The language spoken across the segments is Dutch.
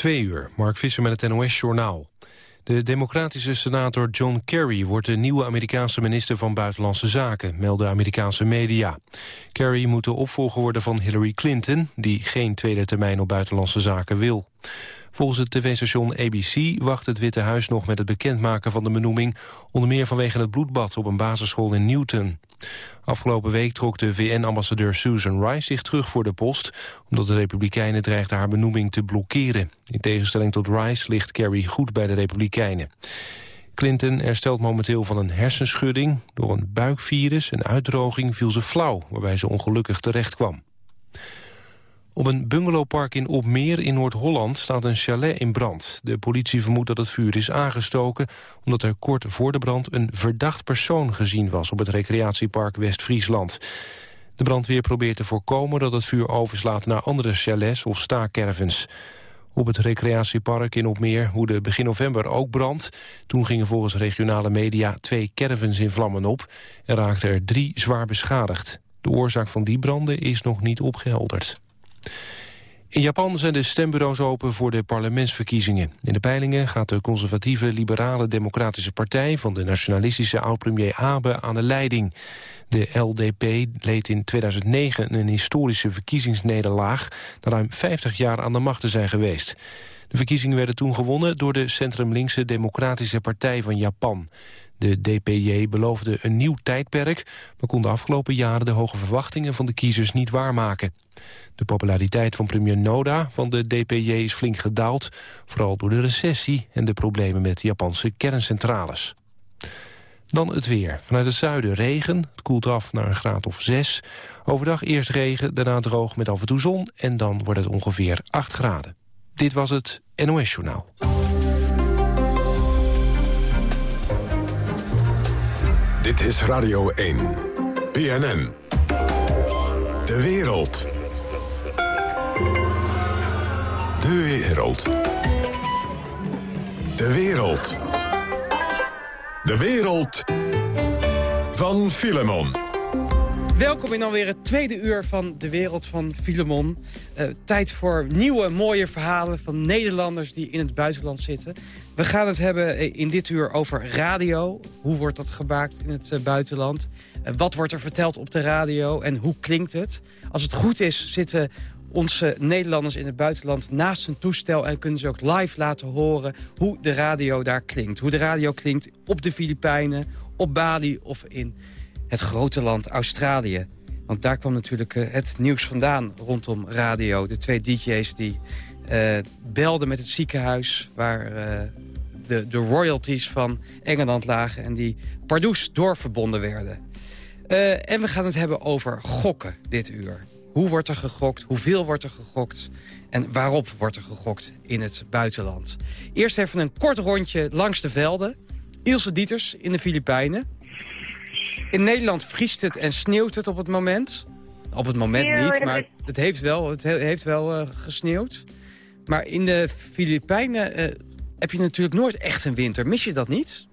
Twee uur, Mark Visser met het NOS-journaal. De democratische senator John Kerry wordt de nieuwe Amerikaanse minister van Buitenlandse Zaken, melden Amerikaanse media. Kerry moet de opvolger worden van Hillary Clinton, die geen tweede termijn op Buitenlandse Zaken wil. Volgens het tv-station ABC wacht het Witte Huis nog met het bekendmaken van de benoeming, onder meer vanwege het bloedbad op een basisschool in Newton. Afgelopen week trok de VN-ambassadeur Susan Rice zich terug voor de post... omdat de Republikeinen dreigden haar benoeming te blokkeren. In tegenstelling tot Rice ligt Kerry goed bij de Republikeinen. Clinton herstelt momenteel van een hersenschudding. Door een buikvirus en uitdroging viel ze flauw... waarbij ze ongelukkig terecht kwam. Op een bungalowpark in Opmeer in Noord-Holland staat een chalet in brand. De politie vermoedt dat het vuur is aangestoken... omdat er kort voor de brand een verdacht persoon gezien was... op het recreatiepark West-Friesland. De brandweer probeert te voorkomen dat het vuur overslaat... naar andere chalets of staakervens. Op het recreatiepark in Opmeer woedde begin november ook brand. Toen gingen volgens regionale media twee caravans in vlammen op... en raakten er drie zwaar beschadigd. De oorzaak van die branden is nog niet opgehelderd. In Japan zijn de stembureaus open voor de parlementsverkiezingen. In de peilingen gaat de conservatieve liberale democratische partij... van de nationalistische oud-premier Abe aan de leiding. De LDP leed in 2009 een historische verkiezingsnederlaag... na ruim 50 jaar aan de macht te zijn geweest. De verkiezingen werden toen gewonnen door de centrumlinkse Democratische Partij van Japan. De DPJ beloofde een nieuw tijdperk... maar kon de afgelopen jaren de hoge verwachtingen van de kiezers niet waarmaken. De populariteit van premier Noda van de DPJ is flink gedaald... vooral door de recessie en de problemen met Japanse kerncentrales. Dan het weer. Vanuit het zuiden regen. Het koelt af naar een graad of 6. Overdag eerst regen, daarna droog met af en toe zon... en dan wordt het ongeveer 8 graden. Dit was het NOS Journaal. Dit is Radio 1. PNN. De wereld. De wereld. De wereld. De wereld van Filemon. Welkom in alweer het tweede uur van De Wereld van Filemon. Uh, tijd voor nieuwe mooie verhalen van Nederlanders die in het buitenland zitten. We gaan het hebben eh, in dit uur over radio. Hoe wordt dat gemaakt in het uh, buitenland? wat wordt er verteld op de radio en hoe klinkt het? Als het goed is zitten onze Nederlanders in het buitenland naast een toestel... en kunnen ze ook live laten horen hoe de radio daar klinkt. Hoe de radio klinkt op de Filipijnen, op Bali of in het grote land Australië. Want daar kwam natuurlijk uh, het nieuws vandaan rondom radio. De twee DJ's die uh, belden met het ziekenhuis... waar uh, de, de royalties van Engeland lagen... en die pardoes doorverbonden werden. en we gaan het hebben over gokken dit uur. Hoe wordt er gegokt? Hoeveel wordt er gegokt? En waarop wordt er gegokt in het buitenland? Eerst even een kort rondje langs de velden. Ilse Dieters in de Filipijnen. In Nederland vriest het en sneeuwt het op het moment. Op het moment niet, maar het heeft wel, het heeft wel uh, gesneeuwd. Maar in de Filipijnen uh, heb je natuurlijk nooit echt een winter. Mis je dat niet?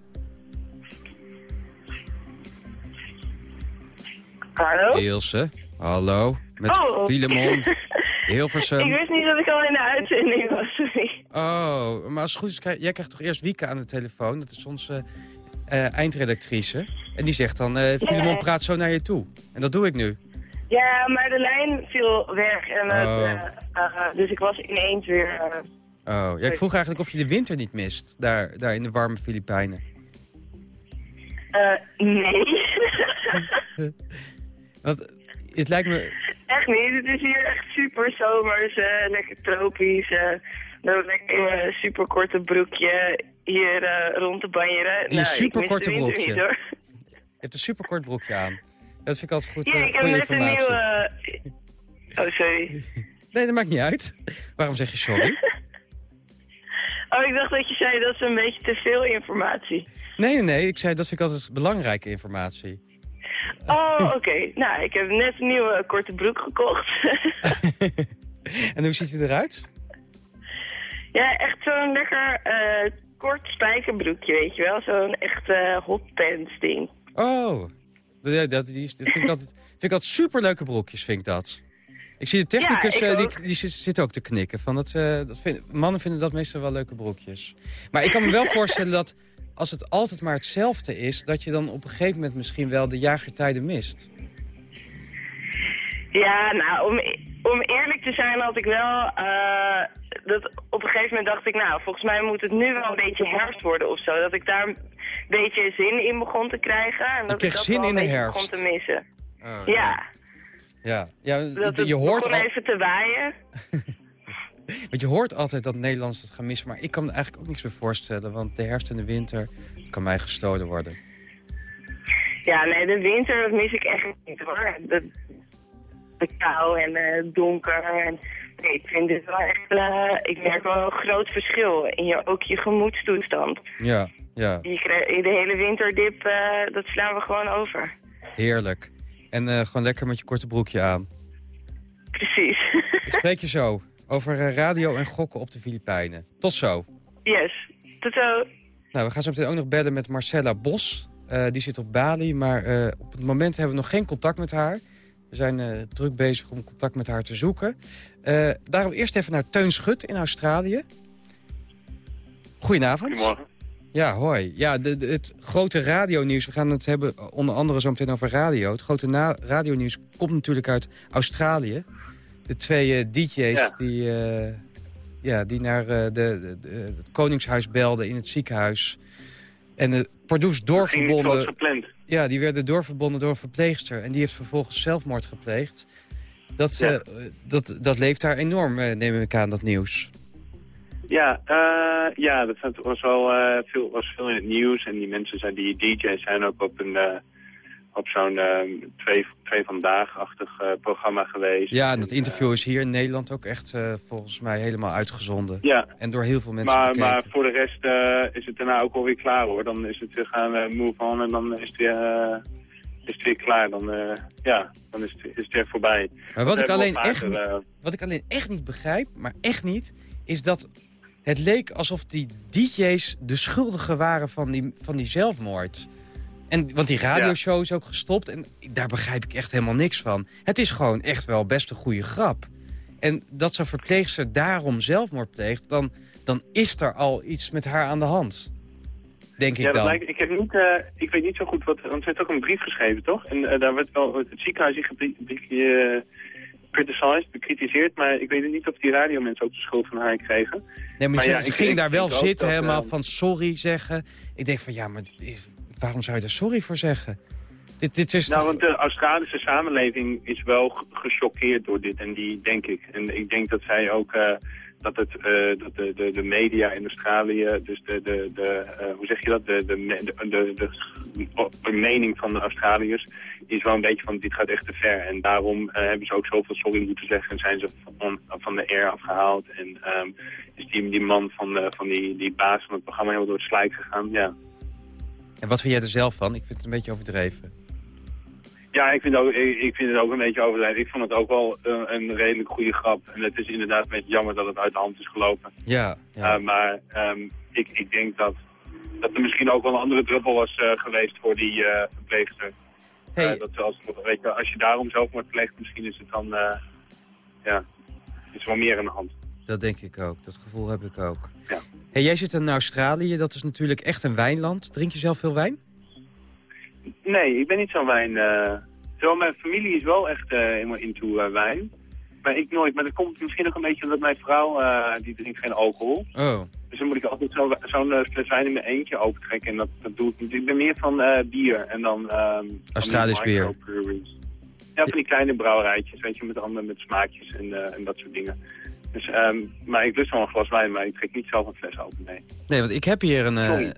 Hallo? Ilse, hallo. Met oh. Filemon, Hilversum. Ik wist niet dat ik al in de uitzending was, sorry. Oh, maar als het goed is, jij krijgt toch eerst Wieke aan de telefoon. Dat is onze uh, eindredactrice. En die zegt dan, uh, Filemon praat zo naar je toe. En dat doe ik nu. Ja, maar de lijn viel weg. En oh. uh, dus ik was ineens weer... oh, ja, ik vroeg eigenlijk of je de winter niet mist. Daar, daar in de warme Filipijnen. nee. Want het lijkt me... Echt niet. Het is hier echt super zomers, lekker tropisch. dan lekker een super korte broekje hier uh, rond te banjeren. In je nou, superkorte broekje? Niet, hoor. Je hebt een superkort broekje aan. Dat vind ik altijd goed, ja, uh, ik heb net een nieuwe... Oh, sorry. nee, dat maakt niet uit. Waarom zeg je sorry? oh, ik dacht dat je zei dat is een beetje te veel informatie. Nee, nee, nee. Ik zei dat vind ik altijd belangrijke informatie. Oh, oké. Okay. Nou, ik heb net een nieuwe korte broek gekocht. en hoe ziet hij eruit? Ja, echt zo'n lekker uh, kort spijkerbroekje, weet je wel. Zo'n echt uh, hotpants ding. Oh, dat, dat, die, vind, ik altijd, vind ik altijd superleuke broekjes, vind ik dat. Ik zie de technicus, Ja, eh, die, die zit, zit ook te knikken. Van dat, eh, dat vind- mannen vinden dat meestal wel leuke broekjes. Maar ik kan me wel voorstellen dat als het altijd maar hetzelfde is... dat je dan op een gegeven moment misschien wel de jagertijden mist. Ja, nou, om, om eerlijk te zijn had ik wel... eh, dat op een gegeven moment dacht ik, nou, volgens mij moet het nu wel een beetje herfst worden of zo. Dat ik daar een beetje zin in begon te krijgen. En dat ik dat zin wel in een de beetje herfst. begon te missen. Oh, Ja, Ja, ja dat je, hoort begon al, even te waaien. want je hoort altijd dat Nederlanders het gaan missen. Maar ik kan me eigenlijk ook niks meer voorstellen. Want de herfst en de winter kan mij gestolen worden. Ja, nee, de winter dat mis ik echt niet hoor. De kou en eh, donker. En, nee, ik vind dit wel echt... eh, ik merk wel een groot verschil in je, ook je gemoedstoestand. Ja, ja, Je de hele winterdip, eh, dat slaan we gewoon over. heerlijk. En gewoon lekker met je korte broekje aan. Precies. Ik spreek je zo over radio en gokken op de Filipijnen. Tot zo. yes. Tot zo. Nou, we gaan zo meteen ook nog bellen met Marcella Bos. Die zit op Bali, maar op het moment hebben we nog geen contact met haar. We zijn eh, druk bezig om contact met haar te zoeken. Eh, daarom eerst even naar Teun Schut in Australië. Goedenavond. Goedemorgen. Ja, hoi. Ja, de, de- het grote radionieuws. We gaan het hebben onder andere zo meteen over radio. Het grote radionieuws komt natuurlijk uit Australië. De twee eh, DJ's Ja. die, ja, die naar de, de, het Koningshuis belden in het ziekenhuis. En de Pardoes Ging niet zoals doorverbonden, gepland. Ja, die werden doorverbonden door een verpleegster. En die heeft vervolgens zelfmoord gepleegd. Dat, Ja. eh, dat, dat leeft daar enorm, eh, neem ik aan, dat nieuws. Ja, eh, ja, dat was wel veel, was veel in het nieuws. En die mensen zijn, die DJ's zijn ook op een op zo'n eh, twee, twee vandaag-achtig eh, programma geweest. Ja, en dat En, interview is hier in Nederland ook echt eh, volgens mij helemaal uitgezonden. eh, ja, En door heel veel mensen maar, bekeken. maar voor de rest eh, is het daarna ook alweer klaar hoor. Dan is het weer gaan eh, move on en dan is het weer, eh, is het weer klaar. Dan, eh, ja, dan is het, is het weer voorbij. Maar wat Dat ik, alleen al echt, niet- eh, wat ik alleen echt niet begrijp, maar echt niet... is dat het leek alsof die DJ's de schuldigen waren van die, van die zelfmoord. En, want die radioshow is ook gestopt en daar begrijp ik echt helemaal niks van. Het is gewoon echt wel best een goede grap. En dat zo'n verpleegster daarom zelfmoord pleegt... Dan, dan is er al iets met haar aan de hand. Denk Ja, ik dat dan. lijkt, ik, heb niet, eh, ik weet niet zo goed wat... Want ze heeft ook een brief geschreven, toch? En eh, daar werd wel het ziekenhuis in eh, criticized, bekritiseerd. Maar ik weet niet of die radiomensen ook de schuld van haar kregen. Nee, maar, Maar ze, ja, ze ging ik daar wel zitten, dat, helemaal van sorry zeggen. Ik denk van, ja, maar waarom zou je er sorry voor zeggen? Dit, dit is Nou, toch... want de Australische samenleving is wel ge- gechoqueerd door dit. En die denk ik. En ik denk dat zij ook... eh, dat, het, eh, dat de, de, de media in Australië, dus de, de, de eh, hoe zeg je dat, de, de, de, de, mening van de Australiërs is wel een beetje van dit gaat echt te ver. En daarom hebben ze ook zoveel sorry moeten zeggen en zijn ze van, van de air afgehaald. En ehm, is die, die man van, van die, die baas van het programma heel door het slijk gegaan, ja. En wat vind jij er zelf van? Ik vind het een beetje overdreven. Ja, ik vind, ook, ik, vind het ook een beetje overdreven. Ik vond het ook wel eh, een redelijk goede grap. En het is inderdaad een beetje jammer dat het uit de hand is gelopen. Ja, ja. Uh, maar ehm, ik, ik denk dat, dat er misschien ook wel een andere druppel was eh, geweest voor die eh verpleegster. hey, Eh, dat als, weet je, als je daarom zelfmoord pleegt, misschien is het dan... eh, ja, is wel meer aan de hand. dat denk ik ook. Dat gevoel heb ik ook. Ja. Hey, jij zit in Australië, dat is natuurlijk echt een wijnland. Drink je zelf veel wijn? Nee, ik ben niet zo'n wijn... terwijl mijn familie is wel echt eh, helemaal into eh, wijn. Maar ik nooit. Maar dat komt misschien ook een beetje omdat mijn vrouw, die drinkt geen alcohol. Oh, Dus dan moet ik altijd zo- zo'n eh, fles wijn in mijn eentje opentrekken. En dat, dat doe ik niet. Ik ben meer van bier. En dan... die Australisch bier. Ja, van die kleine brouwerijtjes, weet je, met andere met smaakjes en, en dat soort dingen. Dus, ehm, maar ik lust wel een glas wijn, maar ik trek niet zelf een fles open, nee. nee, want ik heb hier een... eh,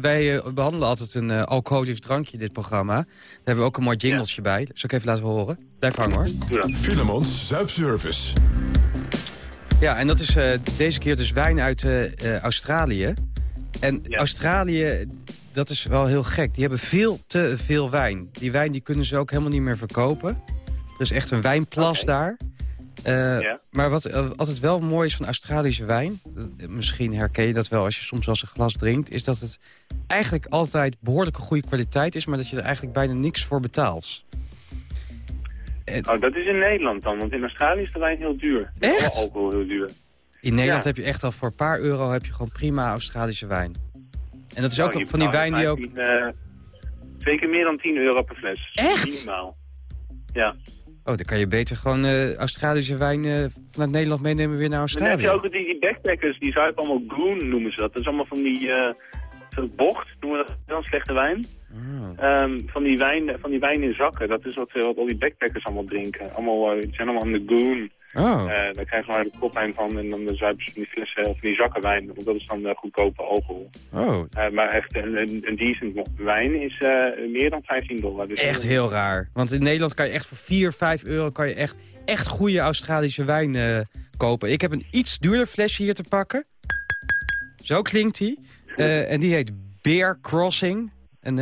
wij eh, behandelen altijd een eh, alcoholisch drankje in dit programma. Daar hebben we ook een mooi jinglesje bij. Dat zal ik even laten horen. Blijf hangen hoor. Doe dat. Filemons Zuipservice. Ja, en dat is eh, deze keer dus wijn uit Australië. En Ja. Australië, dat is wel heel gek. Die hebben veel te veel wijn. Die wijn die kunnen ze ook helemaal niet meer verkopen. Er is echt een wijnplas daar. Eh, Ja. Maar wat eh, altijd wel mooi is van Australische wijn... eh, misschien herken je dat wel als je soms wel eens een glas drinkt... is dat het eigenlijk altijd behoorlijke goede kwaliteit is... maar dat je er eigenlijk bijna niks voor betaalt. Oh, dat is in Nederland dan, want in Australië is de wijn heel duur. Echt? Alle alcohol heel duur. In Nederland Ja. heb je echt al voor een paar euro heb je gewoon prima Australische wijn. En dat is ook je van die wijn die ook... 15, eh, twee keer meer dan 10 euro per fles. Echt? Minimaal. Ja. Oh, dan kan je beter gewoon eh, Australische wijn eh, vanuit Nederland meenemen weer naar Dan heb je Australië. ook die, die backpackers, die zuipen allemaal groen noemen ze dat. Dat is allemaal van die eh, soort bocht, noemen we dat dan, slechte wijn. Oh. Ehm, van, die wijn, van die wijn in zakken, dat is wat, wat al die backpackers allemaal drinken. Allemaal, die zijn allemaal aan de goon. Oh. Eh, daar krijgen we de koppijn van en dan zuipen ze van die flessen of die zakken wijn. Want dat is dan eh, goedkope alcohol. oh. Eh, maar echt een, een, een decent wijn is meer dan 15 dollar. Dus Echt heel raar. Want in Nederland kan je echt voor 4, 5 euro kan je echt, echt goede Australische wijn kopen. Ik heb een iets duurder flesje hier te pakken. Zo klinkt die. En die heet Bear Crossing. En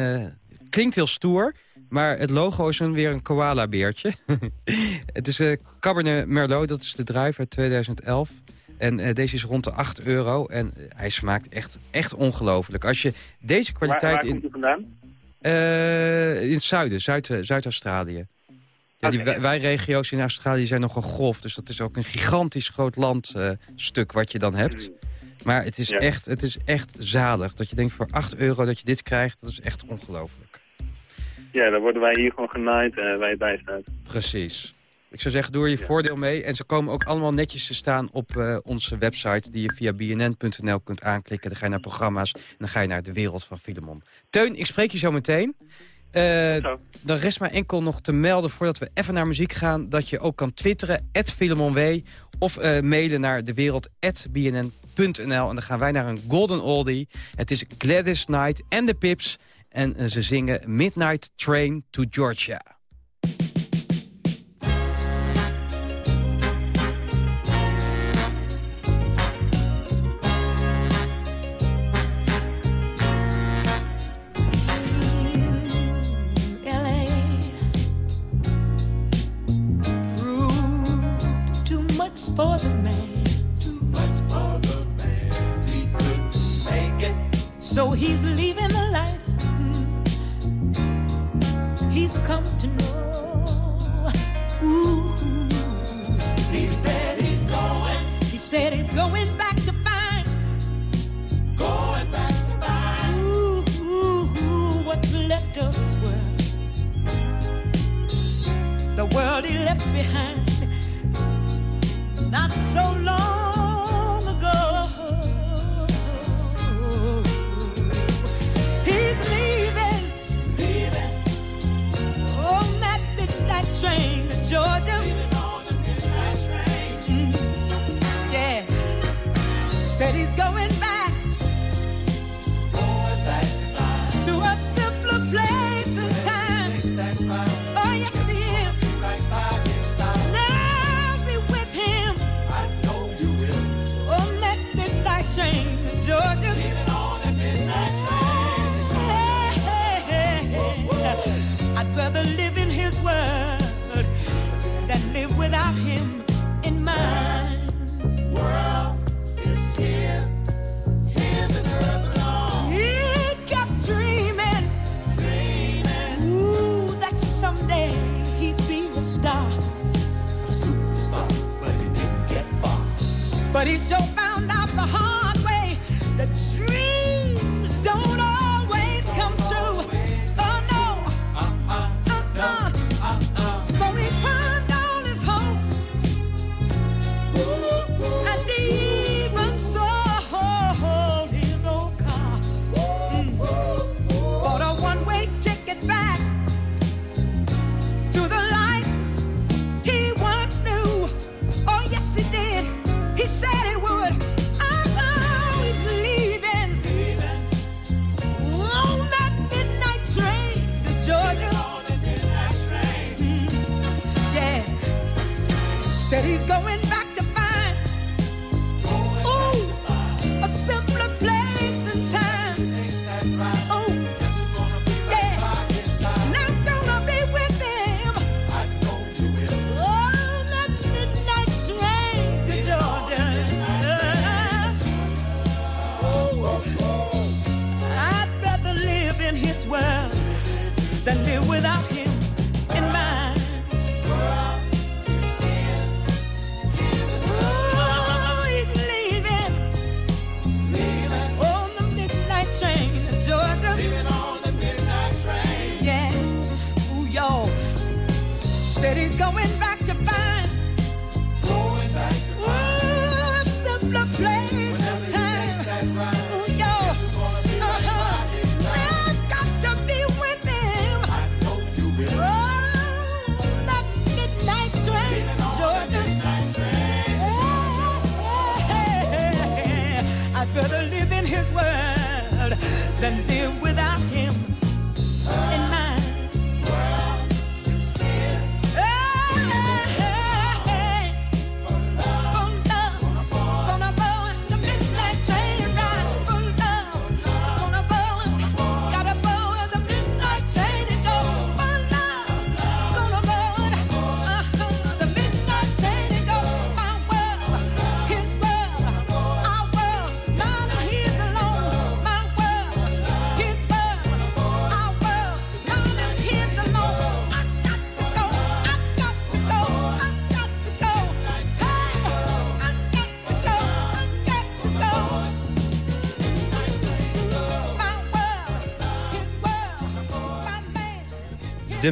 klinkt heel stoer. Maar het logo is dan weer een koala-beertje. het is eh Cabernet Merlot, dat is de druif uit 2011. En eh, deze is rond de 8 euro. En eh, hij smaakt echt, echt ongelooflijk. Als je deze Waar, kwaliteit waar in... komt u vandaan? In het zuiden, Zuid- Zuid-Australië. ja, die wijnregio's in Australië zijn nogal grof. Dus dat is ook een gigantisch groot landstuk wat je dan hebt. Maar het is, Ja. echt, het is echt zalig. Dat je denkt voor 8 euro dat je dit krijgt, dat is echt ongelooflijk. Ja, dan worden wij hier gewoon genaaid eh waar je bij staat. Precies. Ik zou zeggen, doe er je Ja. voordeel mee. En ze komen ook allemaal netjes te staan op eh, onze website... die je via bnn.nl kunt aanklikken. Dan ga je naar programma's en dan ga je naar de wereld van Filemon. Teun, ik spreek je zo meteen. Zo. dan rest mij enkel nog te melden voordat we even naar muziek gaan... dat je ook kan twitteren, @filemonw of eh, mailen naar dewereld.bnn.nl. En dan gaan wij naar een golden oldie. Het is Gladys Knight en de Pips. En ze zingen Midnight Train to Georgia. LA proved too much for the man. Too much for the man. He couldn't make it. So he's leaving he's come to know. Ooh. He said he's going. He said he's going back to find. Going back to find. Ooh, ooh, ooh, what's left of his world the world he left behind not so long train to Georgia. Train. Yeah, said he's going back, going back to a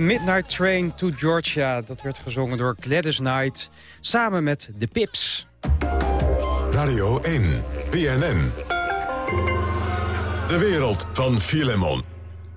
Midnight Train to Georgia. Dat werd gezongen door Gladys Knight. Samen met de Pips. Radio 1, BNN. De wereld van Filemon.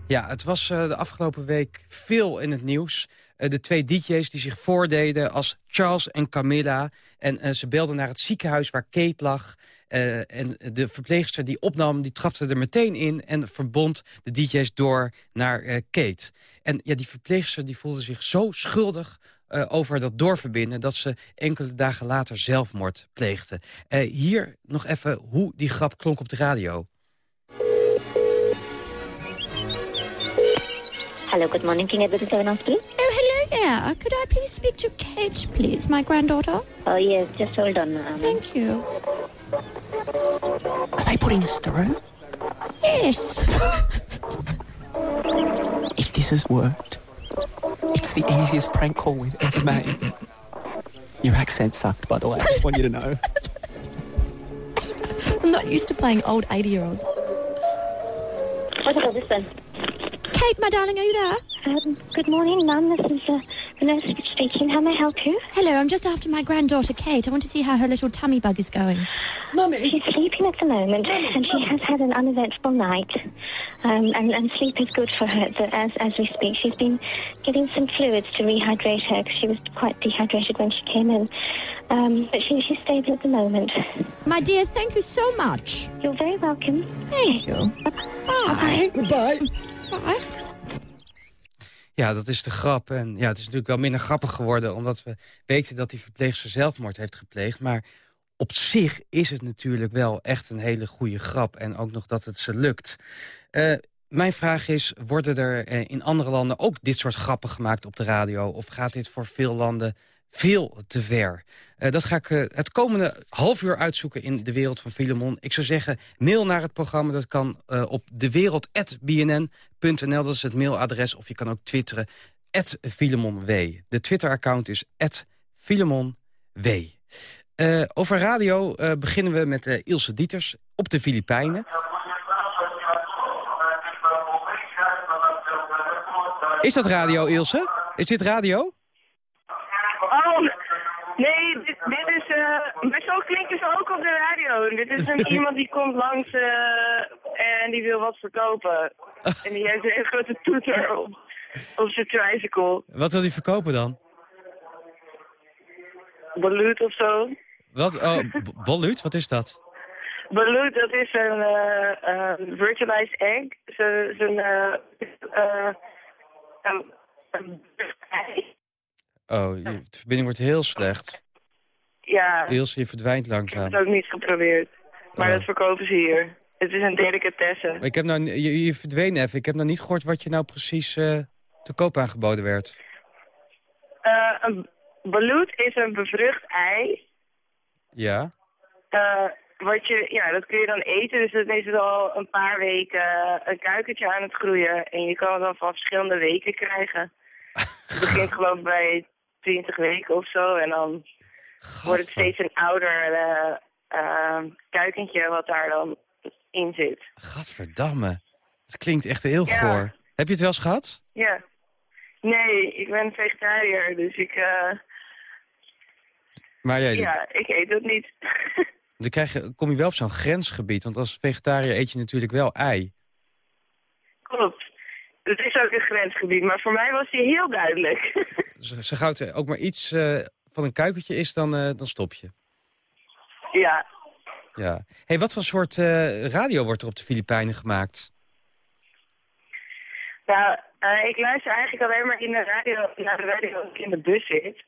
Ja, het was eh, de afgelopen week veel in het nieuws. Eh, de twee DJ's die zich voordeden als Charles en Camilla. En eh, ze belden naar het ziekenhuis waar Kate lag. En de verpleegster die opnam, die trapte er meteen in... en verbond de DJ's door naar Kate. En ja, die verpleegster die voelde zich zo schuldig eh, over dat doorverbinden... dat ze enkele dagen later zelfmoord pleegde. Eh, hier nog even hoe die grap klonk op de radio. Hello, good morning, King Edward VII Hospital. Oh, hello there. Could I please speak to Kate, please, my granddaughter? Oh, yes, just hold on. Um, Thank you. Are they putting us through? Yes. If this has worked, it's the easiest prank call we've ever made. Your accent sucked, by the way. I just want you to know. I'm not used to playing old 80-year-olds. what about this one? Kate, my darling, are you there? Um, good morning, Mum. This is uh, the nurse speaking. How may I help you? Hello, I'm just after my granddaughter, Kate. I want to see how her little tummy bug is going. Mummy? She's sleeping at the moment, and she has had an uneventful night. Um, and, and sleep is good for her so as, as we speak. She's been getting some fluids to rehydrate her because she was quite dehydrated when she came in. Um, but she, she's stable at the moment. My dear, thank you so much. You're very welcome. Thank you. Bye. Goodbye. Bye. Ja, dat is de grap. En ja, het is natuurlijk wel minder grappig geworden... omdat we weten dat die verpleegster zelfmoord heeft gepleegd. Maar op zich is het natuurlijk wel echt een hele goede grap. En ook nog dat het ze lukt. Eh, mijn vraag is, worden er eh, in andere landen ook dit soort grappen gemaakt op de radio? Of gaat dit voor veel landen veel te ver? Eh, dat ga ik het komende half uur uitzoeken in de wereld van Filemon. Ik zou zeggen, mail naar het programma. Dat kan eh, op dewereld.bnn.nl. Dat is het mailadres. Of je kan ook twitteren. @filemonw. De Twitter-account is @filemonw. Eh over radio eh, beginnen we met eh, Ilse Dieters op de Filipijnen. Is dat radio, Ilse? Is dit radio? Oh, nee, dit, dit is... maar zo klinken ze ook op de radio. Dit is een, iemand die komt langs en die wil wat verkopen. En die heeft een hele grote toeter op, op zijn tricycle. Wat wil hij verkopen dan? Balut of zo. Wat? Oh, b- Bolluut? Wat is dat? Balut, dat is een eh, virtualized egg. Zo- Zo'n... eh eh, Oh, je, de verbinding wordt heel slecht. ja, ik Ilse, je verdwijnt heb langzaam. het ook niet geprobeerd. Maar Oh. dat verkopen ze hier. Het is een delicatesse. Ik heb nou, je, je verdween even. Ik heb nou niet gehoord wat je nou precies eh, te koop aangeboden werd. Eh, een is een bevrucht ei. Ja? Eh, wat je, ja, dat kun je dan eten. Dus dan is al een paar weken een kuikentje aan het groeien. En je kan het dan van verschillende weken krijgen. Het begint geloof ik bij 20 weken of zo. En dan wordt het steeds een ouder kuikentje wat daar dan in zit. Gadverdamme. Het klinkt echt heel Ja. goor. Heb je het wel eens gehad? Ja. Nee, ik ben vegetariër, dus ik, eh, Maar ja, ja, ik eet dat niet. dan krijg je, kom je wel op zo'n grensgebied. Want als vegetariër eet je natuurlijk wel ei. Klopt. Het is ook een grensgebied, maar voor mij was die heel duidelijk. Zo gauw het ook maar iets eh, van een kuikentje is, dan, eh, dan stop je. ja. Ja. Hey, wat voor soort eh, radio wordt er op de Filipijnen gemaakt? Nou, eh, ik luister eigenlijk alleen maar in de radio, naar de radio als ik in de bus zit.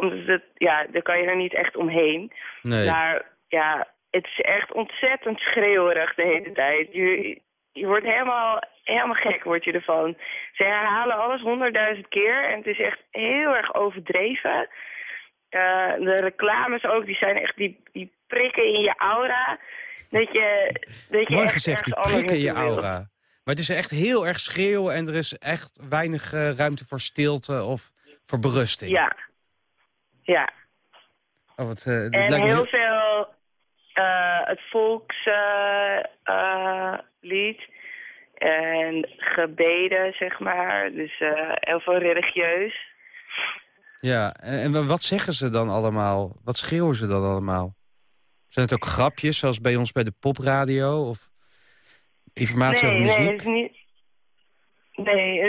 Omdat het, ja, daar kan je er niet echt omheen. Nee. Maar ja, het is echt ontzettend schreeuwerig de hele tijd. Je, je wordt helemaal, helemaal gek word je ervan. Ze herhalen alles honderdduizend keer en het is echt heel erg overdreven. Eh, de reclames ook, die zijn echt, die, die prikken in je aura. Dat je, dat je Mooi echt gezegd, die prikken in je wil. aura. Maar het is echt heel erg schreeuwen en er is echt weinig eh, ruimte voor stilte of voor berusting. Ja. Ja. Oh, wat, eh, En me heel veel eh, het volkslied en gebeden, zeg maar. Dus heel veel religieus. Ja, en, en wat zeggen ze dan allemaal? Wat schreeuwen ze dan allemaal? Zijn het ook grapjes, zoals bij ons bij de popradio? Of informatie nee, over muziek? nee, het is niet... Nee,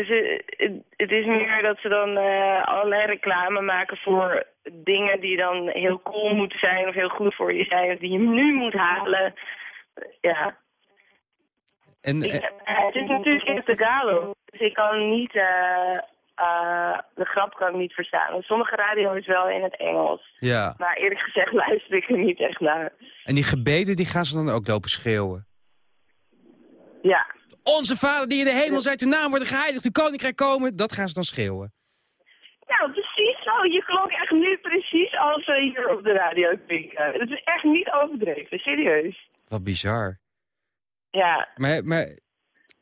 het is, meer dat ze dan eh, allerlei reclame maken voor dingen die dan heel cool moeten zijn of heel goed voor je zijn of die je nu moet halen. Ja. En, Ik- en- eh, het is natuurlijk in het Tagalog, dus ik kan niet, eh, eh, de grap kan ik niet verstaan. Sommige radio is wel in het Engels. ja. Maar eerlijk gezegd luister ik er niet echt naar. en die gebeden die gaan ze dan ook lopen schreeuwen? Ja, Onze vader die in de hemel zijt, uw naam worden geheiligd, uw koninkrijk komen. Dat gaan ze dan schreeuwen. nou precies zo. Je klonk echt nu precies als we hier op de radio klinken. Het is echt niet overdreven, serieus. Wat bizar. Ja, Maar, maar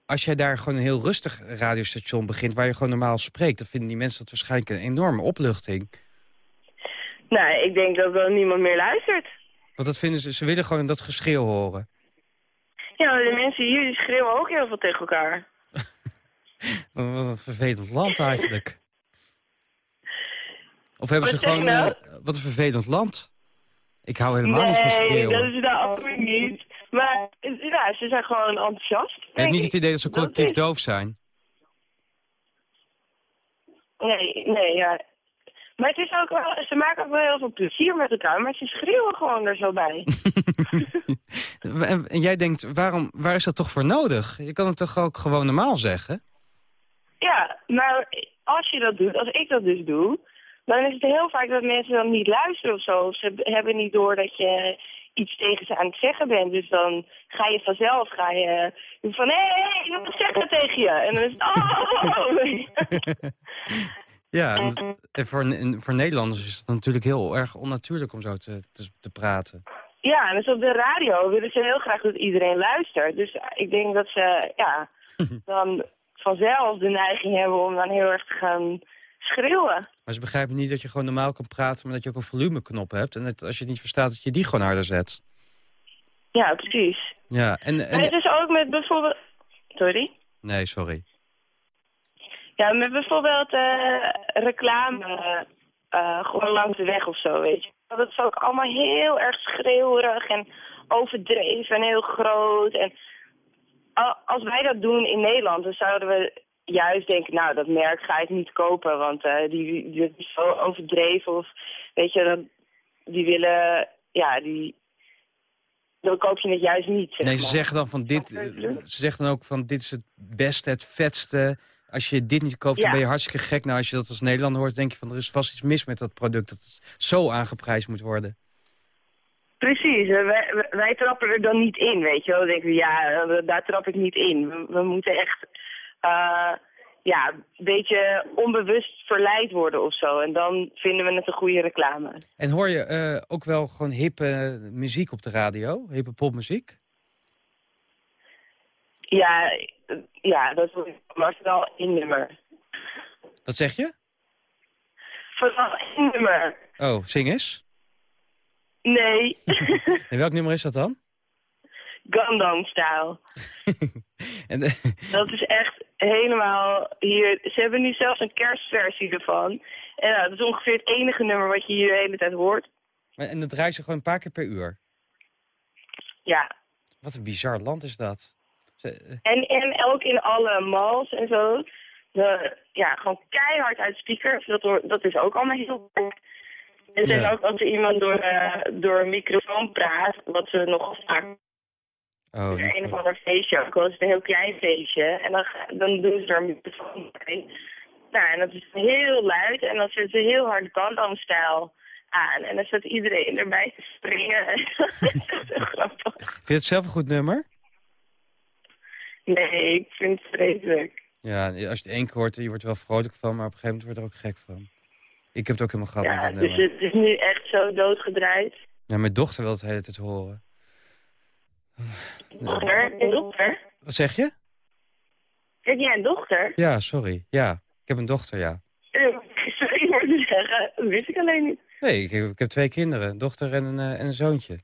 als jij daar gewoon een heel rustig radiostation begint... waar je gewoon normaal spreekt... dan vinden die mensen dat waarschijnlijk een enorme opluchting. nou, ik denk dat wel niemand meer luistert. Want dat vinden ze, ze willen gewoon dat geschreeuw horen. Ja, maar de mensen hier die schreeuwen ook heel veel tegen elkaar. Wat, een vervelend land eigenlijk. Of hebben Wat ze gewoon... nou? eh, wat een vervelend land. Ik hou helemaal niet van nee, schreeuwen. dat is nou ook weer niet. Maar ja, ze zijn gewoon enthousiast. Je hebt niet het idee dat ze collectief doof zijn. Nee, nee, ja. Maar het is ook wel, ze maken ook wel heel veel plezier met elkaar, maar ze schreeuwen gewoon er zo bij. en, en jij denkt, waarom, waar is dat toch voor nodig? Je kan het toch ook gewoon normaal zeggen? ja, maar als je dat doet, als ik dat dus doe, dan is het heel vaak dat mensen dan niet luisteren of zo. Of ze hebben niet door dat je iets tegen ze aan het zeggen bent. Dus dan ga je vanzelf, ga je van, hé, hey, ik wil zeggen tegen je. En dan is het, oh, Ja, en, en voor, voor Nederlanders is het natuurlijk heel erg onnatuurlijk om zo te, te, te praten. Ja, en dus op de radio willen ze heel graag dat iedereen luistert. Dus ik denk dat ze, ja, dan vanzelf de neiging hebben om dan heel erg te gaan schreeuwen. Maar ze begrijpen niet dat je gewoon normaal kan praten... maar dat je ook een volumeknop hebt. En dat als je het niet verstaat, dat je die gewoon harder zet. Ja, precies. Ja, en... En het is ook met bijvoorbeeld... Sorry? nee, sorry. Ja, met bijvoorbeeld eh, reclame eh, gewoon langs de weg of zo, weet je. Dat is ook allemaal heel erg schreeuwerig en overdreven en heel groot. En als wij dat doen in Nederland, dan zouden we juist denken, nou, dat merk ga ik niet kopen, want eh, die, die is zo overdreven. Of weet je, dat, die willen, ja, die... Dan koop je het juist niet, zeg Nee, ze zeggen dan van dit... Ze zeggen dan ook van dit is het beste, het vetste. Als je dit niet koopt, dan ben je hartstikke gek. Nou, als je dat als Nederlander hoort, denk je van er is vast iets mis met dat product. Dat het zo aangeprijsd moet worden. Precies, wij, trappen er dan niet in, weet je wel. Dan denken we, ja, eh, daar trap ik niet in. We, we moeten echt, eh, ja, een beetje onbewust verleid worden of zo. En dan vinden we het een goede reclame. En hoor je eh, ook wel gewoon hippe muziek op de radio? Hippe popmuziek? Ja, ja dat was vooral één nummer. Wat zeg je? Vooral één nummer. Oh, zing eens. Nee, En welk nummer is dat dan? Gundam Style. En, eh, Dat is echt helemaal hier. Ze hebben nu zelfs een kerstversie ervan. En nou, dat is ongeveer het enige nummer wat je hier de hele tijd hoort. en dat draait ze gewoon een paar keer per uur. Ja, Wat een bizar land is dat. Ze- eh, En, en ook in alle malls en zo. De, ja, gewoon keihard uit speakers. Dat, dat is ook allemaal heel goed. En Ja. ook als er iemand door, eh, door een microfoon praat, wat ze nogal vaak Oh, Dus een of ander feestje, ook al is het een heel klein feestje. En dan, dan doen ze er een microfoon bij. Nou, en dat is heel luid. En dan zetten ze heel hard Gundam-stijl aan. En dan staat iedereen erbij te springen. dat is heel grappig. Vind je het zelf een goed nummer? Nee, ik vind het vreselijk. Ja, als je het één keer hoort, je wordt er wel vrolijk van, maar op een gegeven moment word je er ook gek van. Ik heb het ook helemaal gehad Ja, dus het is nu echt zo doodgedraaid. Ja, mijn dochter wil het de hele tijd horen. Dochter, een dochter. Wat zeg je? Heb jij een dochter? Ja, sorry. Ja, ik heb een dochter, ja. Sorry maar te zeggen, dat wist ik alleen niet. Nee, ik heb, ik heb twee kinderen. Een dochter en een, eh, en een zoontje.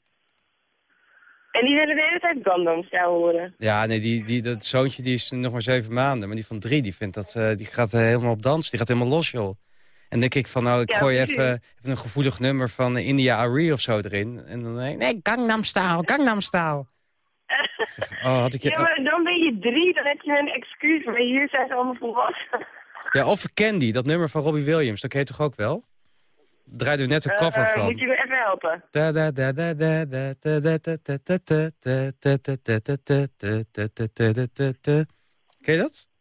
En die willen de hele tijd Gundam-stijl horen. Ja, nee, die, die, dat zoontje die is nog maar zeven maanden. Maar die van drie, die, vindt dat, eh, die gaat eh, helemaal op dansen. Die gaat helemaal los, joh. En denk ik van, nou, ik Ja, gooi even, even een gevoelig nummer van India Arie of zo erin. En dan denk ik, nee, Gangnam Style, Gangnam Style. Oh, had ik. Ja, dan ben je drie, dan heb je een excuus. Maar hier zijn ze allemaal volwassen. Ja, of Candy, dat nummer van Robbie Williams. Dat heet toch ook wel? Draaide we net een cover van. Moet je me even helpen? Ken je dat?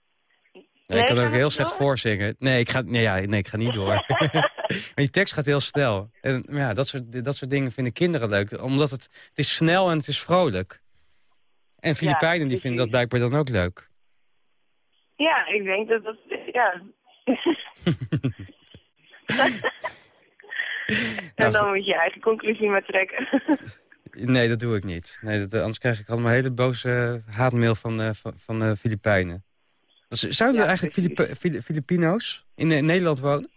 ik kan ook heel slecht voorzingen. Nee, ik ga, nee, ja, nee, ik ga niet door. maar die tekst gaat heel snel. En ja, dat soort, dat soort dingen vinden kinderen leuk. Omdat het, het is snel en het is vrolijk. En Filipijnen die vinden dat blijkbaar dan ook leuk. Ja, ik denk dat dat... Ja. en dan moet je je eigen conclusie maar trekken. Nee, dat doe ik niet. Nee, dat, anders krijg ik allemaal hele boze eh, haatmail van, eh, van, van de Filipijnen. Zouden er eigenlijk Filipi- Fili- Filipino's in, eh, Nederland wonen?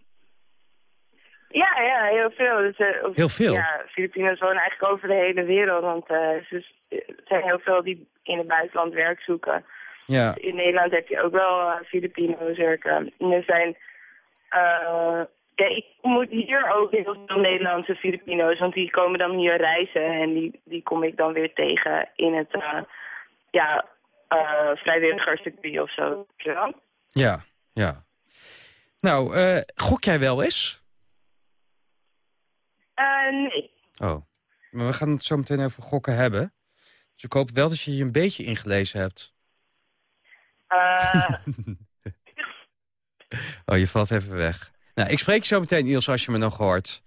ja, ja, heel veel. Dus, eh, Heel veel? Ja, Filipino's wonen eigenlijk over de hele wereld. Want eh, ze, er zijn heel veel die in het buitenland werk zoeken. Ja, In Nederland heb je ook wel eh, Filipino's werken. En er zijn... eh, ja, ik moet hier ook heel veel Nederlandse Filipino's, want die komen dan hier reizen en die, die kom ik dan weer tegen in het eh ja, eh vrijwilligerscircuit of zo. ja, ja. Nou, gok jij wel eens? Nee. Oh, maar we gaan het zo meteen over gokken hebben. Dus ik hoop wel dat je je een beetje ingelezen hebt. Eh, Oh, je valt even weg. Nou, ik spreek je zo meteen, Niels, als je me nog hoort.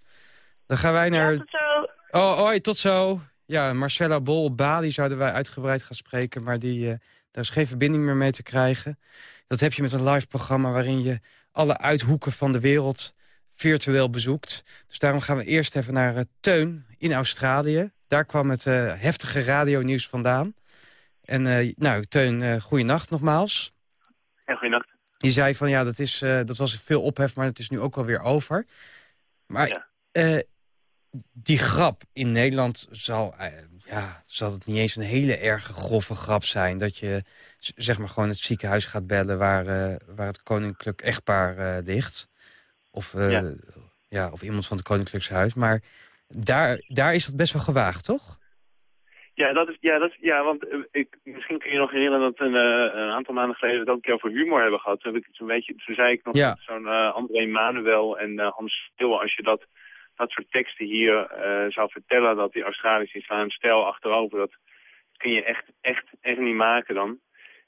Dan gaan wij naar... ja, tot zo. Oh, hoi, tot zo. Ja, Marcella Bol op Bali zouden wij uitgebreid gaan spreken... maar die, eh, daar is geen verbinding meer mee te krijgen. Dat heb je met een live programma waarin je alle uithoeken van de wereld virtueel bezoekt. Dus daarom gaan we eerst even naar eh, Teun in Australië. Daar kwam het eh, heftige radionieuws vandaan. En eh, nou, Teun, eh goeienacht nogmaals. En goeienacht. Je zei van ja, dat, is, dat was veel ophef, maar het is nu ook alweer over. Maar Ja. die grap in Nederland zal, ja, zal het niet eens een hele erge grove grap zijn. Dat je zeg maar gewoon het ziekenhuis gaat bellen waar, waar het koninklijk echtpaar ligt. Of, Ja. ja. of iemand van het koninklijkse huis. Maar daar, daar is het best wel gewaagd, toch? Ja, dat is, ja, dat is, ja want eh, ik, misschien kun je nog herinneren dat een, eh, een aantal maanden geleden we het ook een keer over humor hebben gehad. Toen, heb ik, het een beetje, toen zei ik nog Ja. zo'n eh, André Manuel en eh, Hans Stil, als je dat, dat soort teksten hier zou vertellen, dat die Australische die slaan stijl achterover, dat kun je echt, echt, echt niet maken dan.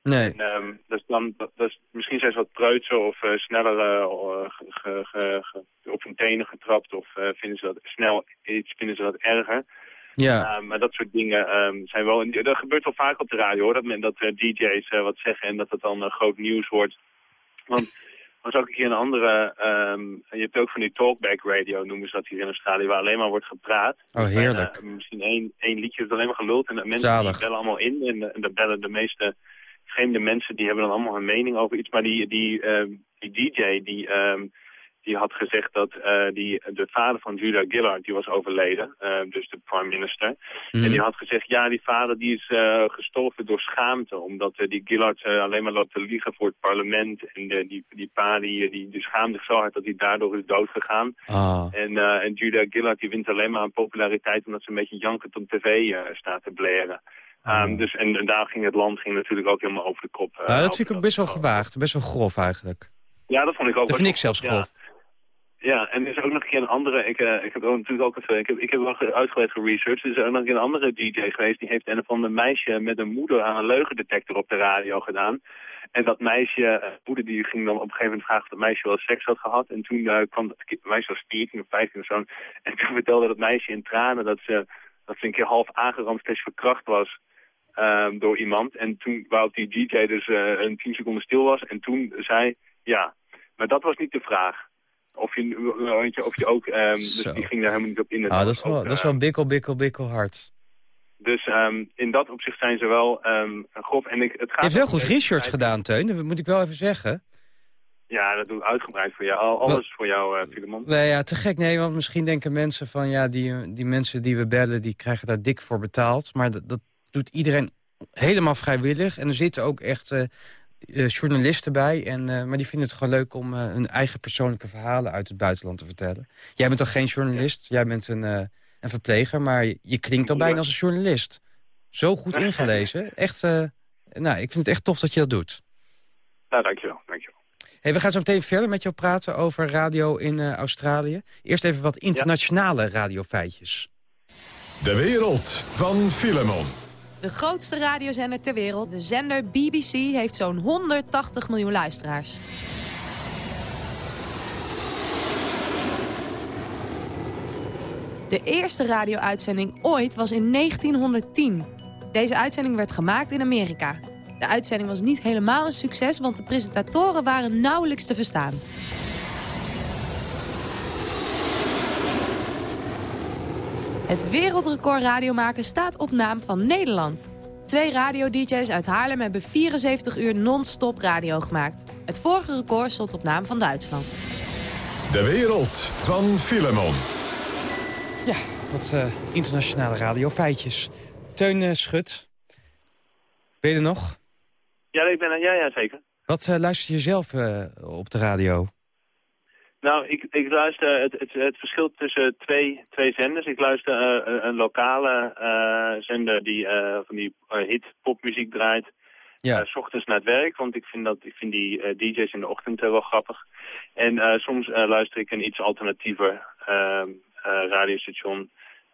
Nee. En, ehm, dus dan, is misschien zijn ze wat preutser of eh, sneller eh, ge- ge- ge- ge- op hun tenen getrapt of eh, vinden ze dat snel iets, vinden ze dat erger. Ja. Uh, maar dat soort dingen ehm, zijn wel... Dat gebeurt wel vaak op de radio, hoor. Dat, men, dat DJ's wat zeggen en dat het dan groot nieuws wordt. Want was ook een keer een andere... ehm, je hebt ook van die talkback radio, noemen ze dat hier in Australië, waar alleen maar wordt gepraat. Oh, Dus heerlijk. misschien één, één liedje is alleen maar geluld. En de mensen Zalig. die bellen allemaal in. En, en daar bellen de meeste vreemde mensen, die hebben dan allemaal hun mening over iets. Maar die, die, ehm, die DJ, die... ehm, die had gezegd dat eh, die, de vader van Julia Gillard, die was overleden, eh, dus de prime minister. Mhm. En die had gezegd, ja, die vader die is eh, gestorven door schaamte. Omdat eh, die Gillard alleen maar loopt te liegen voor het parlement. En die, die pa die, die, die schaamde zich zo hard dat hij daardoor is doodgegaan. Ah. En, en Julia Gillard die wint alleen maar aan populariteit omdat ze een beetje jankend op tv staat te blaren. Ehm, dus, en, en daar ging het land ging natuurlijk ook helemaal over de kop. eh, Nou, dat vind ik ook best wel gewaagd. Best wel grof eigenlijk. Ja, dat vond ik ook. Dat vind ik zelfs grof. Ja, en er is ook nog een keer een andere, ik, uh, ik heb ook natuurlijk ook even, ik heb, ik heb wel uitgebreid geresearched, er is ook nog een, keer een andere DJ geweest, die heeft een van een meisje met een moeder aan een leugendetector op de radio gedaan. En dat meisje, uh, moeder die ging dan op een gegeven moment vragen of dat meisje wel seks had gehad. En toen uh, kwam dat meisje was 14 of 15 of zo. En toen vertelde dat meisje in tranen dat ze, dat ze een keer half aangeramd steeds verkracht was. Um, door iemand. En toen wou die DJ dus uh, een 10 seconden stil was. En toen zei, ja, maar dat was niet de vraag. Of je, weet je, of je ook, um, dus die ging daar helemaal niet op in. Ah, dat, is wel, ook, dat is wel bikkel, bikkel, bikkel hard. Dus um, in dat opzicht zijn ze wel um, grof. En ik, het gaat je hebt wel goed research gedaan, Teun. Dat moet ik wel even zeggen. Ja, dat doe ik uitgebreid voor jou. Al, alles Wat? voor jou, uh, Filemon. Nee, ja, te gek. Nee, want misschien denken mensen van... ja, die, die mensen die we bellen, die krijgen daar dik voor betaald. Maar dat, dat doet iedereen helemaal vrijwillig. En er zitten ook echt uh, uh, journalisten bij. En, uh, maar die vinden het gewoon leuk om hun eigen persoonlijke verhalen uit het buitenland te vertellen. Jij bent toch geen journalist? Jij bent een, een verpleger, maar je, je klinkt al bijna als een journalist. Zo goed ingelezen. Echt, nou, ik vind het echt tof dat je dat doet. Nou, dankjewel. dankjewel. Hey, we gaan zo meteen verder met jou praten over radio in Australië. Eerst even wat internationale ja. radiofeitjes. De wereld van Filemon. De grootste radiozender ter wereld, de zender BBC, heeft zo'n 180 miljoen luisteraars. De eerste radio-uitzending ooit was in 1910. Deze uitzending werd gemaakt in Amerika. De uitzending was niet helemaal een succes, want de presentatoren waren nauwelijks te verstaan. Het wereldrecord radiomaken staat op naam van Nederland. Twee radio-dj's uit Haarlem hebben 74 uur non-stop radio gemaakt. Het vorige record stond op naam van Duitsland. De wereld van Filemon. Ja, wat uh, internationale radiofeitjes. Teun uh, Schut, ben je er nog? Ja, ik ben er. Ja, ja zeker. Wat uh, luister je zelf op de radio? Nou, ik, ik luister het, het, het verschil tussen twee, twee zenders. Ik luister uh, een lokale uh, zender die uh, van die hit popmuziek draait. Ja. s ochtends naar het werk, want ik vind, dat, ik vind die DJ's in de ochtend wel grappig. En soms luister ik een iets alternatiever ehm, radiostation.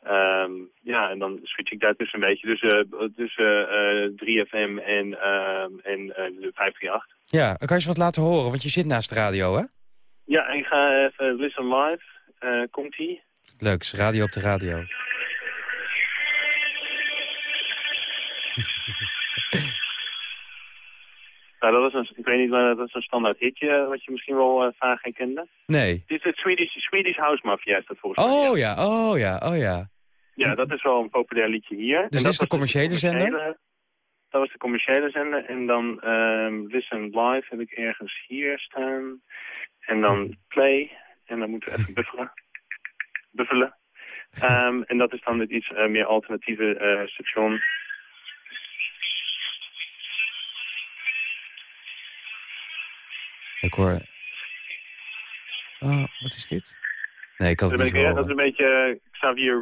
Um, ja, en dan switch ik daartussen een beetje. Dus tussen 3FM en, ehm, en 538. Ja, kan je eens wat laten horen, want je zit naast de radio, hè? Ja, ik ga even listen live. Uh, Komt-ie? Leuk, radio op de radio. nou, dat is een, ik weet niet, maar dat is een standaard hitje wat je misschien wel uh, vaag herkende. Nee. Dit is het Swedish, Swedish House Mafia, is dat volgens oh, mij. Oh ja, oh ja, oh ja. Ja, dat is wel een populair liedje hier. Dus dat is de commerciële zender? Dat was de commerciële zender. En dan um, Listen Live heb ik ergens hier staan. En dan play. En dan moeten we even buffelen. buffelen. Um, en dat is dan het iets uh, meer alternatieve uh, station. Ik hoor... Oh, wat is dit? Nee, ik had het niet ik, Dat is een beetje Xavier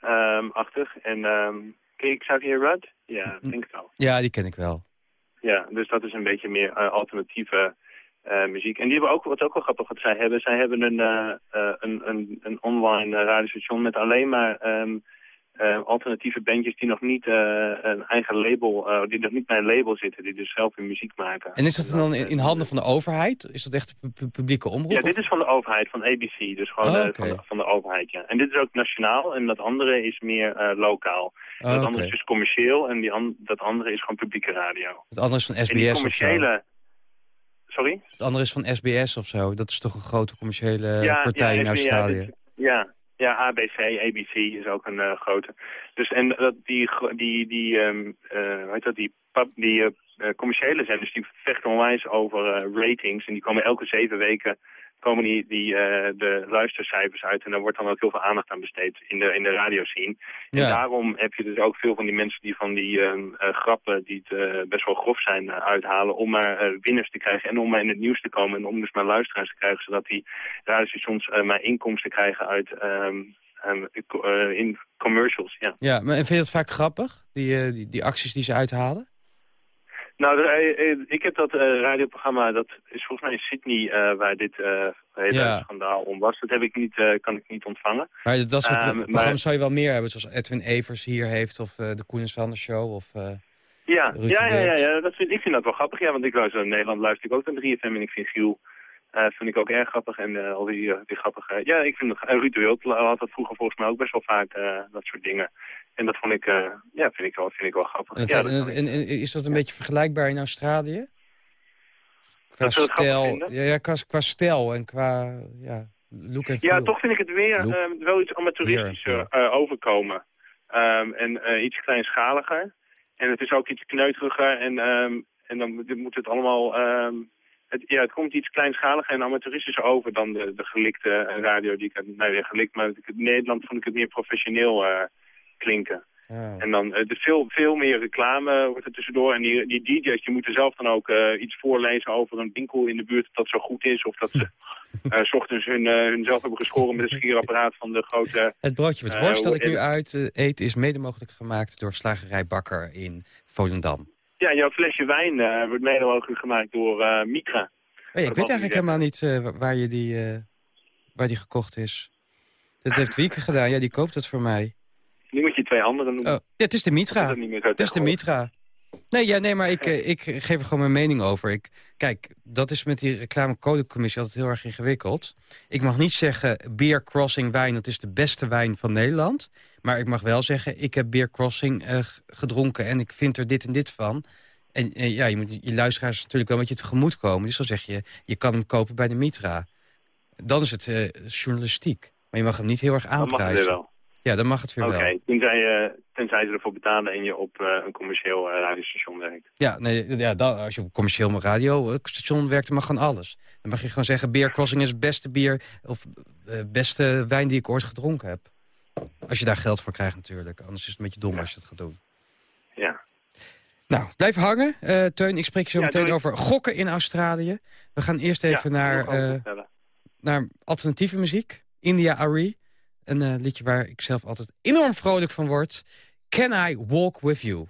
Rudd-achtig. en um, ken je Xavier Rudd? Ja, denk ik wel. Ja, die ken ik wel. Ja, dus dat is een beetje meer uh, alternatieve uh, muziek. En die hebben ook, wat ook wel grappig wat zij hebben, zij hebben een, uh, uh, een, een, een online radiostation met alleen maar um, alternatieve bandjes die nog niet een eigen label, die nog niet bij een label zitten, die dus zelf hun muziek maken. En is dat dan in, handen van de overheid? Is dat echt publieke omroep? Ja, dit is van de overheid, van ABC, dus gewoon oh, okay. van, de, van de overheid, ja. En dit is ook nationaal en dat andere is meer lokaal. Oh, dat okay. andere is dus commercieel en die an dat andere is gewoon publieke radio. Het andere is van SBS en die commerciële, Sorry? Het andere is van SBS of zo. Dat is toch een grote commerciële ja, partij ja, in Australië? Ja, ja, ABC, ABC is ook een uh, grote. Dus en dat die, die, die, um, uh, weet dat, die, die uh, commerciële zenders die vechten onwijs over ratings. En die komen elke zeven weken komen die, die uh, de luistercijfers uit. En daar wordt dan ook heel veel aandacht aan besteed in de, in de radioscene. Ja. En daarom heb je dus ook veel van die mensen die van die uh, uh, grappen die het uh, best wel grof zijn uithalen. Om maar winnaars te krijgen en om maar in het nieuws te komen. En om dus maar luisteraars te krijgen. Zodat die radiostations maar inkomsten krijgen uit... Um, in commercials, ja. Ja, maar en vind je dat vaak grappig, die, die, die acties die ze uithalen? Nou, de- eh, eh, ik heb dat eh, radioprogramma, dat is volgens mij in Sydney waar dit eh hele Ja. schandaal om was. Dat heb ik niet, eh, kan ik niet ontvangen. Maar dat soort Ehm, programma's maar- zou je wel meer hebben. Zoals Edwin Evers hier heeft. Of de Koen en Sander Show. Of, Ja, ja, de ja, ja, ja, dat vind, ik vind dat wel grappig. Ja, want ik luister in Nederland luister ik ook naar 3FM en ik vind Giel eh, vind ik ook erg grappig. En eh, al die, eh, die grappige... Ja, ik vind het... En Ruud de Wild had dat vroeger volgens mij ook best wel vaak, dat soort dingen. En dat vond ik, ja, vind ik wel, vind ik wel grappig. en ja, dat en- en is dat een beetje vergelijkbaar in Australië? Qua stijl, ja, ja, qua, qua stijl en qua ja, look en Ja, toch vind ik het weer Look. eh, wel iets amateuristischer overkomen. Ehm, en iets kleinschaliger. En het is ook iets kneuteriger. En, ehm, en dan moet- het allemaal... ehm, het, ja, het komt iets kleinschaliger en amateuristischer over dan de, de gelikte eh, radio die ik... Nou ja, gelikt, maar in Nederland vond ik het meer professioneel eh, klinken. Ja. En dan eh, de veel, veel meer reclame wordt er tussendoor. En die, die DJ's die moeten zelf dan ook eh, iets voorlezen over een winkel in de buurt dat zo goed is. Of dat ze eh, s ochtends hun, eh, hun zelf hebben geschoren met een schierapparaat van de grote... Het broodje met Eh, worst dat ik nu uit eh, eet is mede mogelijk gemaakt door slagerij Bakker in Volendam. Ja, jouw flesje wijn eh, wordt mede mogelijk gemaakt door Mitra. Oh ja, ik weet eigenlijk helemaal niet eh, wa- waar, je die, waar die gekocht is. Dat heeft Wieke gedaan. Ja, die koopt het voor mij. Nu moet je twee anderen noemen. Oh, ja, het is de Mitra. is meer zo Het is de. Mitra. Nee, ja, nee maar ik, ik geef er gewoon mijn mening over. Ik, kijk, dat is met die reclamecodecommissie altijd heel erg ingewikkeld. Ik mag niet zeggen, Beer Crossing wijn, dat is de beste wijn van Nederland. Maar ik mag wel zeggen, ik heb Beer Crossing eh, gedronken en ik vind er dit en dit van. En ja, je moet je luisteraars natuurlijk wel met je tegemoet komen. Dus dan zeg je, je kan hem kopen bij de Mitra. Dan is het eh, journalistiek. Maar je mag hem niet heel erg Dan mag het aanprijzen. weer wel. Ja, dan mag het weer Oké, wel. tenzij, eh, tenzij ze ervoor betalen en je op een commercieel radiostation werkt. Ja, nee, ja dan, als je op een commercieel radiostation werkt, dan mag gewoon alles. Dan mag je gewoon zeggen, Beer Crossing is het beste bier... of beste wijn die ik ooit gedronken heb. Als je daar geld voor krijgt natuurlijk. Anders is het een beetje dom als je dat gaat doen. Ja. Nou, blijf hangen. Eh, Teun, ik spreek je zo Ja, meteen over gokken in Australië. We gaan eerst even Ja, naar, eh, naar alternatieve muziek. India Arie. Een eh, liedje waar ik zelf altijd enorm vrolijk van word. Can I Walk With You?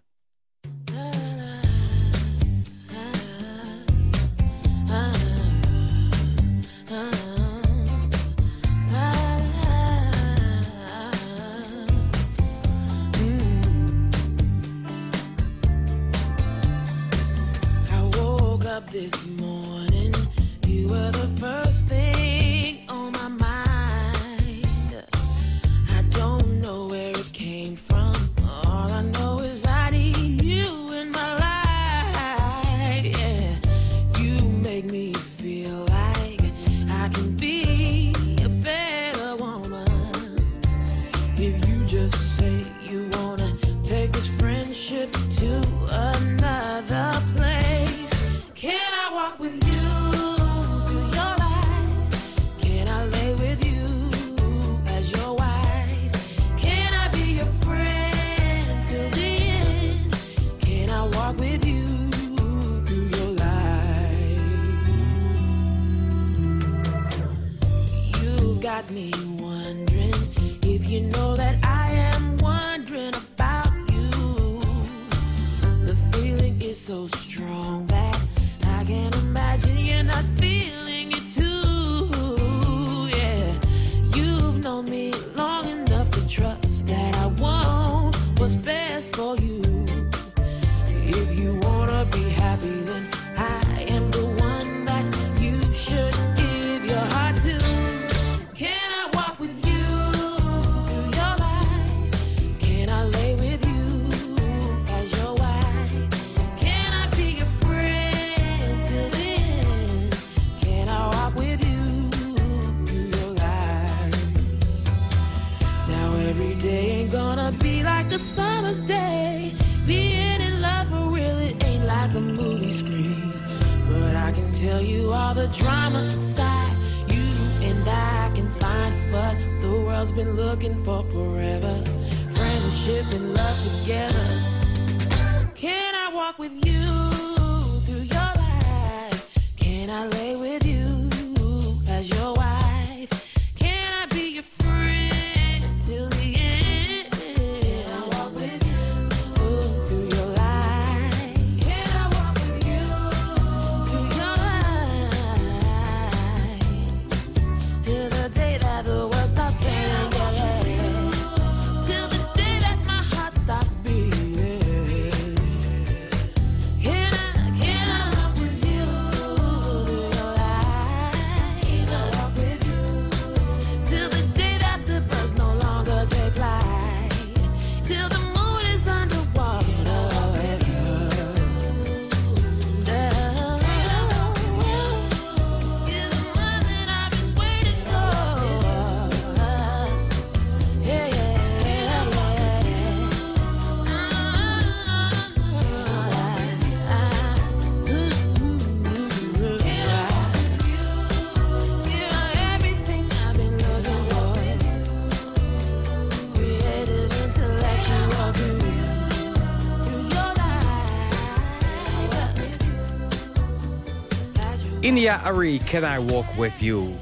India Ari, Can I Walk With You?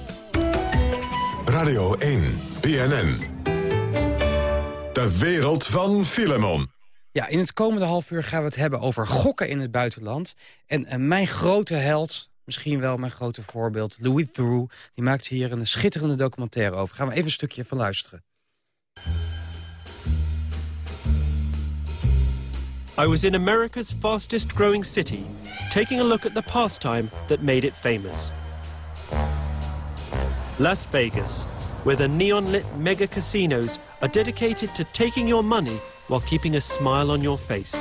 Radio 1, BNN. De wereld van Filemon. Ja, in het komende half uur gaan we het hebben over gokken in het buitenland. En eh, mijn grote held, misschien wel mijn grote voorbeeld, Louis Theroux... die maakt hier een schitterende documentaire over. Gaan we even een stukje van luisteren. I was in America's fastest growing city, taking a look at the pastime that made it famous. Las Vegas, where the neon-lit mega casinos are dedicated to taking your money while keeping a smile on your face.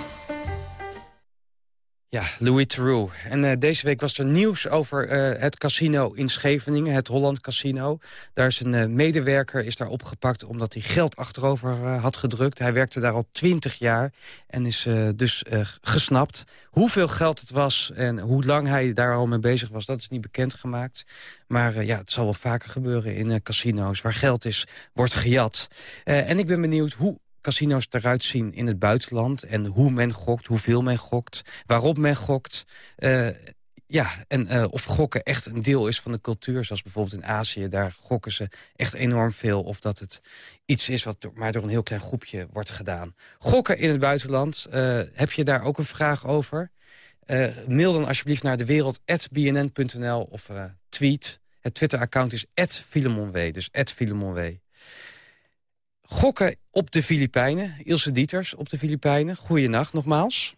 Ja, Louis Theroux. En eh, deze week was er nieuws over eh, het casino in Scheveningen, het Holland Casino. Daar is een eh, medewerker is daar opgepakt omdat hij geld achterover had gedrukt. Hij werkte daar al twintig jaar en is dus gesnapt. Hoeveel geld het was en hoe lang hij daar al mee bezig was, dat is niet bekendgemaakt. Maar ja, het zal wel vaker gebeuren in casino's. Waar geld is, wordt gejat. en ik ben benieuwd hoe casino's eruit zien in het buitenland... en hoe men gokt, hoeveel men gokt, waarop men gokt... Uh, ja, en uh, of gokken echt een deel is van de cultuur. Zoals bijvoorbeeld in Azië, daar gokken ze echt enorm veel. Of dat het iets is wat door, maar door een heel klein groepje wordt gedaan. Gokken in het buitenland, uh, heb je daar ook een vraag over? mail dan alsjeblieft naar dewereld.bnn.nl of tweet. Het Twitter-account is @filemonw, dus @filemonw. Gokken op de Filipijnen. Ilse Dieters op de Filipijnen. Goeienacht nogmaals.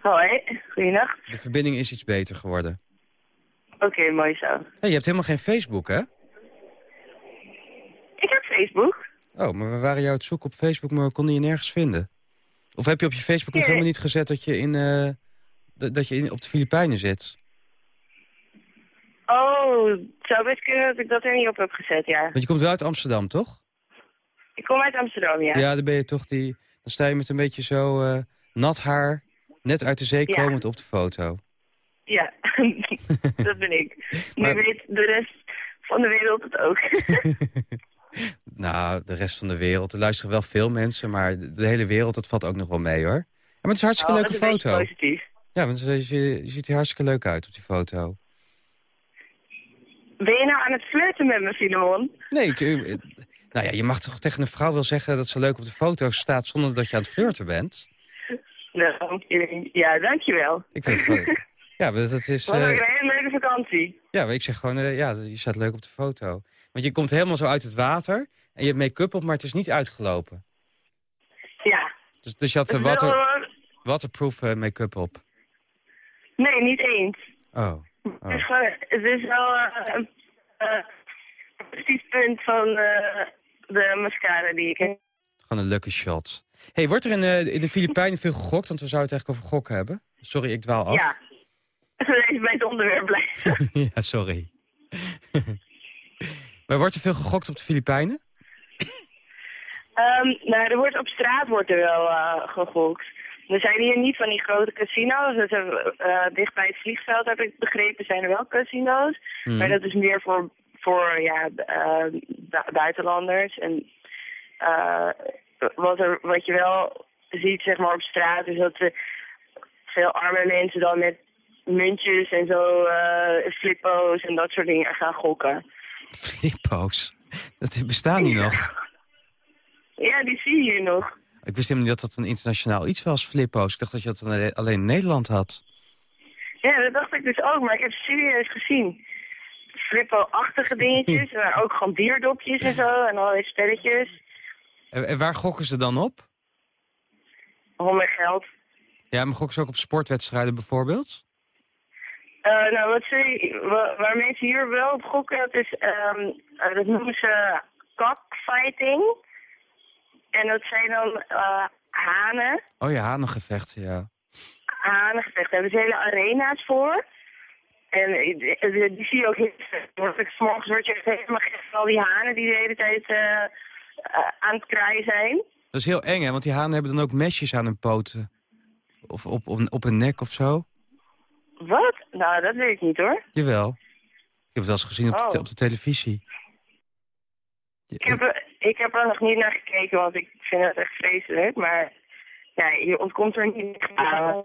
Hoi, goeienacht. De verbinding is iets beter geworden. Oké, mooi zo. Hey, je hebt helemaal geen Facebook, hè? Ik heb Facebook. Oh, maar we waren jou het zoeken op Facebook, maar we konden je nergens vinden. Of heb je op je Facebook nog helemaal niet gezet dat je, in, uh, dat je in, op de Filipijnen zit? Oh, het zou best kunnen dat ik dat er niet op heb gezet, ja. Want je komt wel uit Amsterdam, toch? Ik kom uit Amsterdam, ja. Ja, dan ben je toch die... Dan sta je met een beetje zo uh, nat haar, net uit de zee komend op de foto. Ja, dat ben ik. Nu weet de rest van de wereld het ook. nou, de rest van de wereld. Er luisteren wel veel mensen, maar de hele wereld, dat valt ook nog wel mee, hoor. maar het is een hartstikke oh, leuke foto. positief. Ja, want je, je ziet er hartstikke leuk uit op die foto. Ben je nou aan het flirten met me, Filemon? Nee, ik, nou ja, je mag toch tegen een vrouw wel zeggen dat ze leuk op de foto staat... zonder dat je aan het flirten bent? Ja, dankjewel. Ik vind het gewoon... Ja, maar dat is... Wat uh, een hele leuke vakantie. Ja, maar ik zeg gewoon, uh, ja, je staat leuk op de foto. Want je komt helemaal zo uit het water en je hebt make-up op, maar het is niet uitgelopen. Ja. Dus, dus je had uh, water, waterproof make-up op? Nee, niet eens. Oh. oh. Het, is gewoon, het is wel precies punt van de mascara die ik heb. Gewoon een lucky shot. hey, wordt er in, uh, in de Filipijnen veel gegokt? Want we zouden het eigenlijk over gokken hebben. Sorry, ik dwaal af. Ja. Even bij het onderwerp blijven. ja, sorry. maar wordt er veel gegokt op de Filipijnen? Um, nou, er wordt op straat wordt er wel uh, gegokt. Er zijn hier niet van die grote casino's. Er, uh, dicht bij het vliegveld, heb ik begrepen, zijn er wel casino's. Mm. Maar dat is meer voor voor ja, uh, buitenlanders. En uh, wat, er, wat je wel ziet zeg maar, op straat is dat veel arme mensen dan met muntjes en zo uh, flippo's en dat soort dingen gaan gokken. Flippo's? Dat bestaan niet nog. Ja, die zie je nog. Ik wist helemaal niet dat dat een internationaal iets was, flippo's. Ik dacht dat je dat alleen in Nederland had. Ja, dat dacht ik dus ook, maar ik heb het serieus gezien flippo-achtige dingetjes. maar ook gewoon bierdopjes en zo. En allerlei spelletjes. En, en, waar gokken ze dan op? Om met geld. Ja, maar gokken ze ook op sportwedstrijden bijvoorbeeld? Uh, nou, wat ze, waar mensen hier wel op gokken, dat is, um, uh, dat noemen ze cockfighting. En dat zijn dan uh, hanen. Oh ja, hanengevechten, ja. Hanengevechten. Daar hebben ze hele arena's voor. En die zie je ook heel veel. Morgens word je helemaal gek van al die hanen die de hele tijd uh, uh, aan het kraaien zijn. Dat is heel eng, hè? Want die hanen hebben dan ook mesjes aan hun poten. Of op, op, op hun nek of zo. Wat? Nou, dat weet ik niet, hoor. Jawel. Ik heb het wel eens gezien op, de, Oh. op de televisie. Ik heb, er- ik heb er nog niet naar gekeken, want ik vind het echt vreselijk. Maar ja, je ontkomt er niet aan.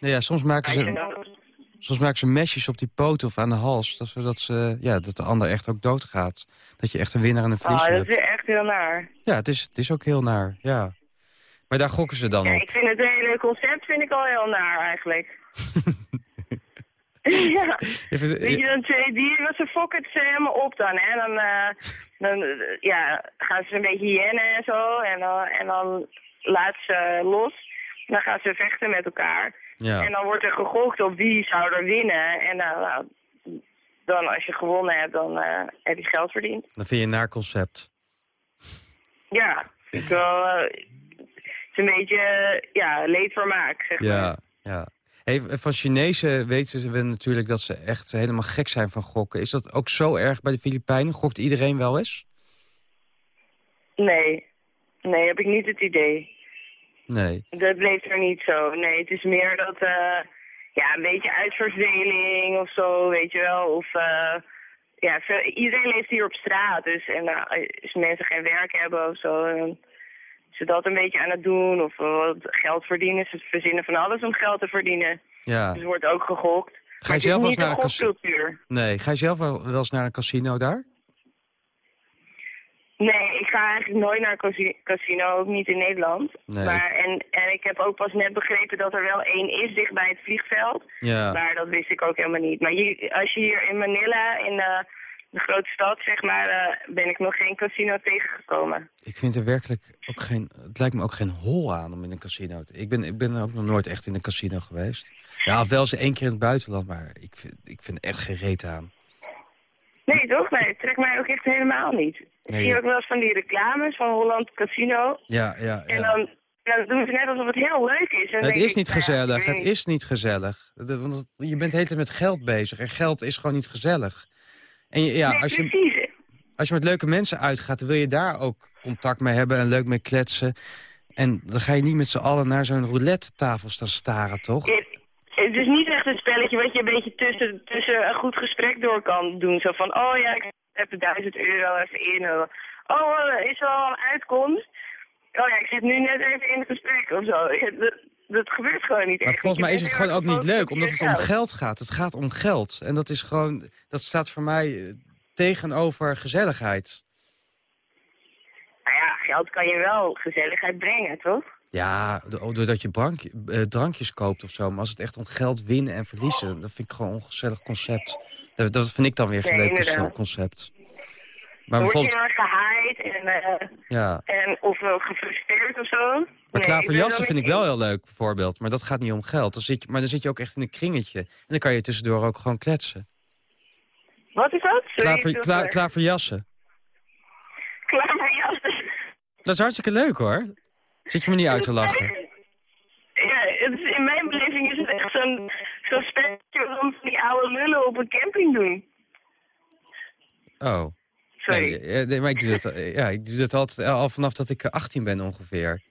Nou ja, soms maken ze... Soms maken ze mesjes op die poten of aan de hals... dat- zodat ze, ja, dat de ander echt ook doodgaat. Dat je echt een winnaar en een Oh, verliezer dat hebt. is echt heel naar. Ja, het is, het is ook heel naar, ja. Maar daar gokken ze dan Ja, op. ik vind het hele concept vind ik al heel naar eigenlijk. ja. Vindt- Weet je, dan twee dieren, ze fokken het ze helemaal op dan, hè. Dan, eh, dan eh, ja, gaan ze een beetje jennen en zo. En dan, en dan laten ze los. Dan gaan ze vechten met elkaar. Ja. En dan wordt er gegokt op wie zou er winnen. En dan, nou, dan als je gewonnen hebt, dan eh, heb je geld verdiend. Dan vind je een naar concept. Ja, ik wel, eh, het is een beetje, eh, ja, leedvermaak, zeg maar. Ja, ja. Hey, van Chinezen weten we natuurlijk dat ze echt helemaal gek zijn van gokken. Is dat ook zo erg bij de Filipijnen? Gokt iedereen wel eens? Nee, nee, heb ik niet het idee. Nee. Dat leeft er niet zo. Nee, het is meer dat, eh, ja, een beetje uitverveling of zo, weet je wel. Of, eh, ja, veel- iedereen leeft hier op straat. Dus en eh, als mensen geen werk hebben of zo, dan ze dat een beetje aan het doen. Of wat geld verdienen. Ze verzinnen van alles om geld te verdienen. Ja. Dus wordt ook gegokt. Ga je zelf wel eens naar een casino? Nee. Ga je zelf wel eens naar een casino daar? Nee, ik ga eigenlijk nooit naar een casi- casino, ook niet in Nederland. Nee. Maar, en, en ik heb ook pas net begrepen dat er wel één is dicht bij het vliegveld. Ja. Maar dat wist ik ook helemaal niet. Maar hier, als je hier in Manila, in de, de grote stad, zeg maar, eh, ben ik nog geen casino tegengekomen. Ik vind er werkelijk ook geen... Het lijkt me ook geen hol aan om in een casino te... Ik ben, ik ben ook nog nooit echt in een casino geweest. Ja, wel eens één keer in het buitenland, maar ik vind, ik vind echt geen reet aan. Nee, toch? Nee, het trekt mij ook echt helemaal niet. Ik Nee, zie ook wel eens van die reclames van Holland Casino. Ja, ja, En ja. dan, dan doen ze net alsof het heel leuk is. En Het is niet gezellig, het is niet gezellig. De- Want het- je bent de hele tijd met geld bezig en geld is gewoon niet gezellig. En je- ja, Nee, als, je, precies. als je met leuke mensen uitgaat, dan wil je daar ook contact mee hebben en leuk mee kletsen. En dan ga je niet met z'n allen naar zo'n roulette tafel staan staren, toch? Het, het is niet echt een spelletje wat je een beetje tussen, tussen een goed gesprek door kan doen. Zo van, oh ja, ik heb duizend euro even in. Oh, is er al een uitkomst? Oh ja, ik zit nu net even in het gesprek of zo. Dat, dat gebeurt gewoon niet Maar echt. volgens Je mij is het gewoon ook niet leuk, omdat het om geld gaat. Het gaat om geld. En dat is gewoon, dat staat voor mij eh, tegenover gezelligheid. Nou ja, geld kan je wel gezelligheid brengen, toch? Ja, do- doordat je brank- eh, drankjes koopt of zo. Maar als het echt om geld winnen en verliezen, dat vind ik gewoon een ongezellig concept. Dat, dat vind ik dan weer geen Nee, leuk concept. Maar word je bijvoorbeeld, erg gehaaid en, eh, ja. en of uh, gefrustreerd of zo. Maar Nee, klaverjassen er vind ik wel heel leuk, bijvoorbeeld. Maar dat gaat niet om geld. Dan zit je, maar dan zit je ook echt in een kringetje. En dan kan je tussendoor ook gewoon kletsen. Wat is dat? Sorry, Klaver, ik kla, wil- klaverjassen. Klaverjassen. Dat is hartstikke leuk, hoor. Zit je me niet uit te lachen. Ja, het is, in mijn beleving is het echt zo'n zo'n waarom van die oude lullen op een camping doen. Oh. Sorry. Nee, eh, nee, maar ik doe dat, eh, ja, ik doe dat altijd al vanaf dat ik eh, 18 ben ongeveer.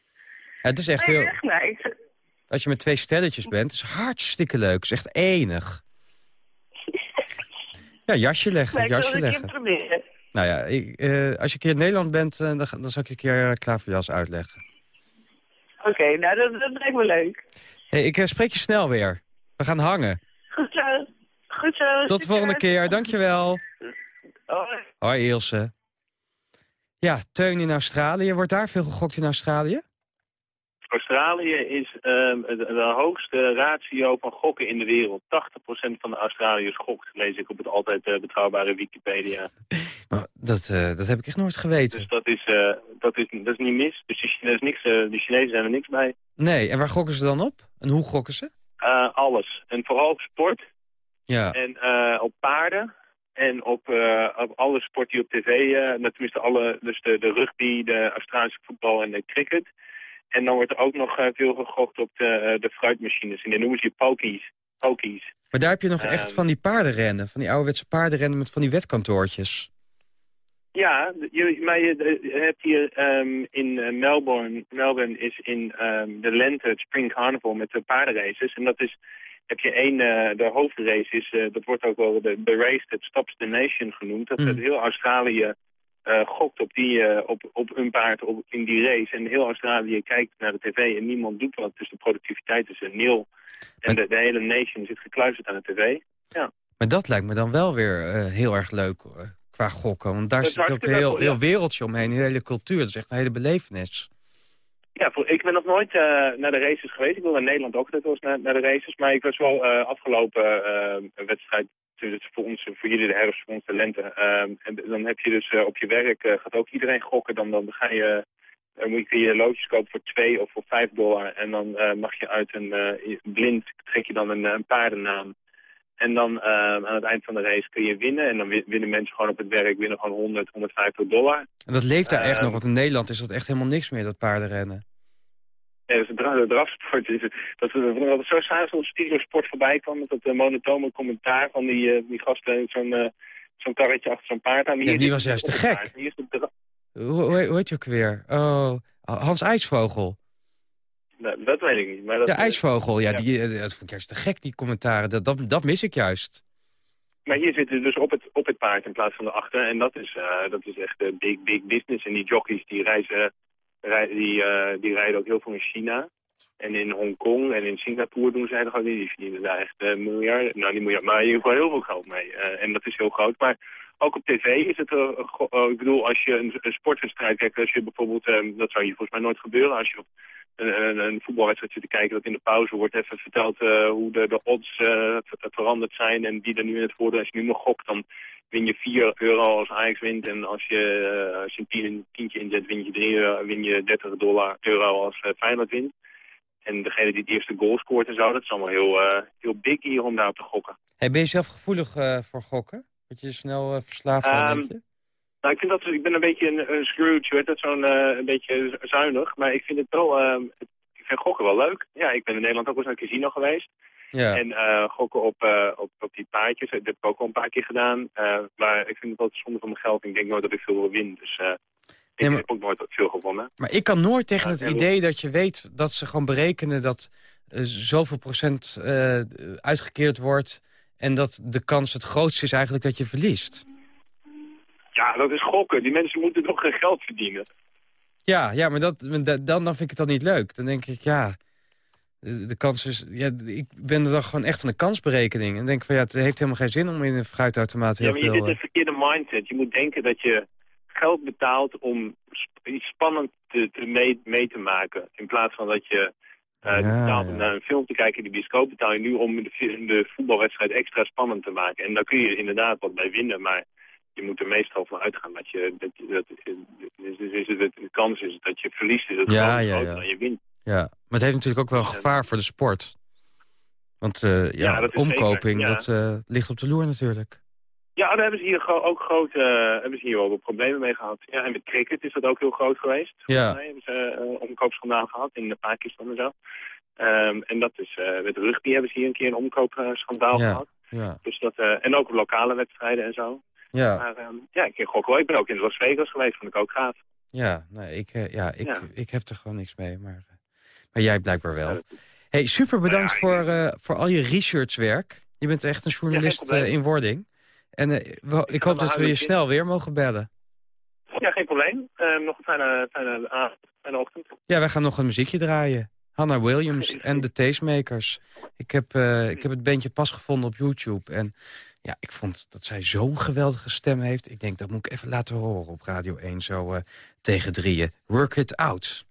Ja, het is echt Nee, heel... echt nice. Als je met twee stelletjes bent, is hartstikke leuk. Het is echt enig. Ja, jasje leggen, jasje leggen. proberen. Nou ja, ik, eh, als je een keer in Nederland bent, eh, dan, dan zal ik je een keer uh, klaverjas uitleggen. Oké, nou dat, dat lijkt me leuk. hey, ik eh, spreek je snel weer. We gaan hangen. Goed zo. Goed zo. Tot de volgende keer, dankjewel. Hoi. Hoi Ilse. Ja, Teun in Australië. Wordt daar veel gegokt in Australië? Australië is ehm, de, de hoogste ratio van gokken in de wereld. 80% van de Australiërs gokt, lees ik op het altijd eh, betrouwbare Wikipedia. Maar dat, eh, dat heb ik echt nooit geweten. Dus dat is, eh, dat is, dat is niet mis. Dus de Chinezen, niks, eh, de Chinezen zijn er niks bij. Nee, en waar gokken ze dan op? En hoe gokken ze? Eh, alles. En vooral op sport. Ja. En eh, op paarden. En op, eh, op alle sport die op tv, nou, tenminste alle, dus de, de rugby, de Australische voetbal en de cricket. En dan wordt er ook nog veel gegokt op de, de fruitmachines. En die noemen ze pokies. pokies. Maar daar heb je nog echt Ehm. van die paardenrennen. Van die ouderwetse paardenrennen met van die wetkantoortjes. Ja, je, maar je, je hebt hier ehm, in eh, Melbourne, Melbourne is in ehm, de lente het Spring Carnival met de paardenraces. En dat is, heb je één, eh, de hoofdrace is, eh, dat wordt ook wel de, de race that stops the nation genoemd. Dat Mm. heel Australië gokt op, die, op, op een paard op, in die race. En heel Australië kijkt naar de tv en niemand doet wat. Dus de productiviteit is nul. En de, de hele nation zit gekluisterd aan de tv. Ja. Maar dat lijkt me dan wel weer heel erg leuk eh, qua gokken. Want daar Dat zit ook een heel, heel wereldje omheen, een hele cultuur. Dat is echt een hele belevenis. Ja, ik ben nog nooit eh, naar de races geweest. Ik wil in Nederland ook net wel eens naar, naar de races. Maar ik was wel eh, afgelopen eh, wedstrijd. Dus het is voor ons, voor jullie de herfst, voor ons de lente. Ehm, en dan heb je dus op je werk, gaat ook iedereen gokken. Dan, dan ga je, dan moet je, je loodjes kopen voor 2 of voor 5 dollar. En dan mag je uit een blind, trek je dan een, een paardennaam. En dan eh, aan het eind van de race kun je winnen. En dan win- winnen mensen gewoon op het werk, winnen gewoon 100, 150 dollar. En dat leeft daar echt Ehm, nog, want in Nederland is dat echt helemaal niks meer, dat paardenrennen. Ja, de, dra- de drafsport is dat we dat het zo saai zo'n studiosport voorbij kwam met dat eh, monotone commentaar van die, eh, die gasten zo'n eh, zo'n karretje achter zo'n paard aan. Ja, die was juist te gek. is hoe, hoe heet je ook weer? Oh, Hans IJsvogel. Dat weet ik niet. Maar dat, Ja, IJsvogel. Ja, ja. Die, eh, dat vond ik juist te gek, die commentaren. Dat, dat, dat mis ik juist. Maar hier zitten dus op het, op het paard in plaats van erachter. En dat is, eh, dat is echt eh, big, big business. En die jockeys die reizen, rij- die, die rijden ook heel veel in China. En in Hongkong en in Singapore doen zij nog ook niet. Die verdienen daar echt miljarden, nou niet miljard, maar in ieder geval heel veel geld mee. En dat is heel groot. Maar ook op tv is het, eh, eh, ik bedoel, als je een, sportwedstrijd kijkt, als je bijvoorbeeld, eh, dat zou hier volgens mij nooit gebeuren, als je op een, een, voetbalwedstrijd zit te kijken, dat in de pauze wordt even verteld eh, hoe de, de odds ver- veranderd zijn en die er nu in het voordeel. Als je nu nog gokt, dan win je 4 euro als Ajax wint. En als je, als je een tien, tientje inzet, win je 3 euro, win je 30 dollar, euro als Feyenoord wint. En degene die het eerste goal scoort en zo, dat is allemaal heel, heel big hier om daar op te gokken. Hey, ben je zelf gevoelig voor gokken? Word je snel eh, verslaafd aan, Ehm, je? Nou, ik vind dat, ik ben een beetje een, een Scrooge, weet dat, zo'n eh, een beetje zuinig. Maar ik vind het wel, ehm, ik vind gokken wel leuk. Ja, ik ben in Nederland ook wel eens naar een casino geweest. Ja. En eh, gokken op, op, op die paardjes, dat heb ik ook al een paar keer gedaan. Maar ik vind het wel zonde van mijn geld ik denk nooit dat ik veel wil winnen. Dus ik maar- heb ook nooit veel gewonnen. Maar ik kan nooit tegen het idee dat je weet dat ze gewoon berekenen dat zoveel procent uitgekeerd wordt en dat de kans het grootste is eigenlijk dat je verliest. Ja, dat is gokken. Die mensen moeten toch geen geld verdienen. Ja, ja maar dat, dan, dan vind ik het dan niet leuk. Dan denk ik, ja, de, de kans is... Ja, ik ben er dan gewoon echt van de kansberekening. En denk van, ja, het heeft helemaal geen zin om in een fruitautomaat Ja, heel maar je veel... zit in eh, de verkeerde mindset. Je moet denken dat je geld betaalt om iets spannend te, te mee, mee te maken. In plaats van dat je eh, Ja, betaalt om naar een film te kijken in de bioscoop, betaal je nu om de, voetbalwedstrijd extra spannend te maken. En daar kun je inderdaad wat bij winnen, maar je moet er meestal van uitgaan dat je... Dat, dat, dus, dus is het, de kans is dat je verliest, is het Ja, ja, groter ja. dan je wint. Ja, maar het heeft natuurlijk ook wel een gevaar voor de sport. Want eh, ja, Ja, dat is omkoping, zeker, ja. dat eh, ligt op de loer natuurlijk. Ja, daar hebben ze hier ook grote, eh, hebben ze hier wel problemen mee gehad. Ja, en met cricket is dat ook heel groot geweest. Ja. Mij hebben ze uh, omkoopschandaal gehad in Pakistan en zo. Ehm, en dat is, eh, met rugby hebben ze hier een keer een omkoopschandaal Ja, gehad. ja, Dus dat, en ook lokale wedstrijden en zo. ja. Maar ehm, ja, ik ken gok wel. Ik ben ook in Las Vegas geweest, vond ik ook gaaf. Ja, nee, ik, eh, ja, ik, Ja. ik heb er gewoon niks mee. Maar, maar jij blijkbaar wel. Hey, super bedankt ja, voor, voor al je researchwerk. Je bent echt een journalist in wording. En eh, we- ik hoop dat we je snel weer mogen bellen. Ja, geen probleem. Ehm, nog een fijne, fijne avond, fijne ochtend. Ja, wij gaan nog een muziekje draaien. Hannah Williams en de Tastemakers. Ik heb, eh, ik heb het bandje pas gevonden op YouTube. En ja, ik vond dat zij zo'n geweldige stem heeft. Ik denk, dat moet ik even laten horen op Radio 1 zo eh, tegen drieën. Work it out.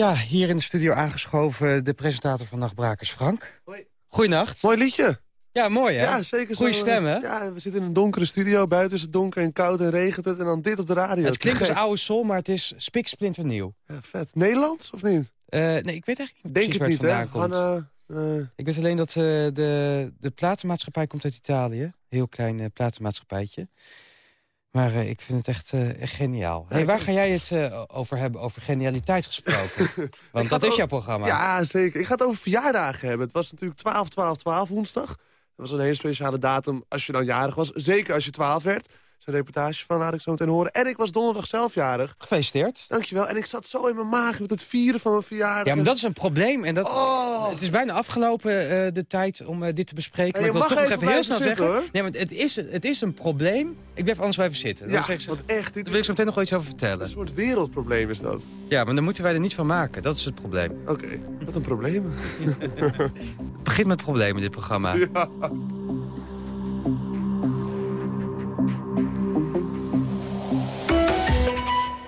Ja, hier in de studio aangeschoven de presentator van Nachtbrakers, Frank. Hoi. Goeienacht. Mooi liedje. Ja, mooi hè? Ja, zeker zo. Goeie stem hè? Ja, we zitten in een donkere studio. Buiten is het donker en koud en regent het. En dan dit op de radio. het klinkt als oude soul, maar het is spiksplinternieuw. Ja, vet. Nederlands of niet? Eh, nee, ik weet eigenlijk niet Denk het niet, hè? komt. Eh, Ik weet alleen dat eh, de, de platenmaatschappij komt uit Italië. Heel klein platenmaatschappijtje. Maar eh, ik vind het echt, eh, echt geniaal. Hey, waar ga jij het eh, over hebben, over genialiteit gesproken? Want dat is jouw programma. Ja, zeker. Ik ga het over verjaardagen hebben. Het was natuurlijk 12, 12, 12 woensdag. Dat was een hele speciale datum als je dan jarig was. Zeker als je 12 werd. Een reportage van, laat ik zo meteen horen. En ik was donderdag zelf jarig. Gefeliciteerd. Dankjewel. En ik zat zo in mijn maag met het vieren van mijn verjaardag. Ja, maar dat is een probleem. En dat, Oh. Het is bijna afgelopen eh, de tijd om eh, dit te bespreken. Maar ik wil toch nog even heel snel zeggen. Nee, maar het is, het is een probleem. Ik blijf anders wel even zitten. Dan Ja, zeg zo- want echt, dit Daar wil ik zo meteen nog wel iets over vertellen. Een soort wereldprobleem is dat. Ja, maar dan moeten wij er niet van maken. Dat is het probleem. Oké, wat een probleem. Het begint met problemen, dit programma. Ja.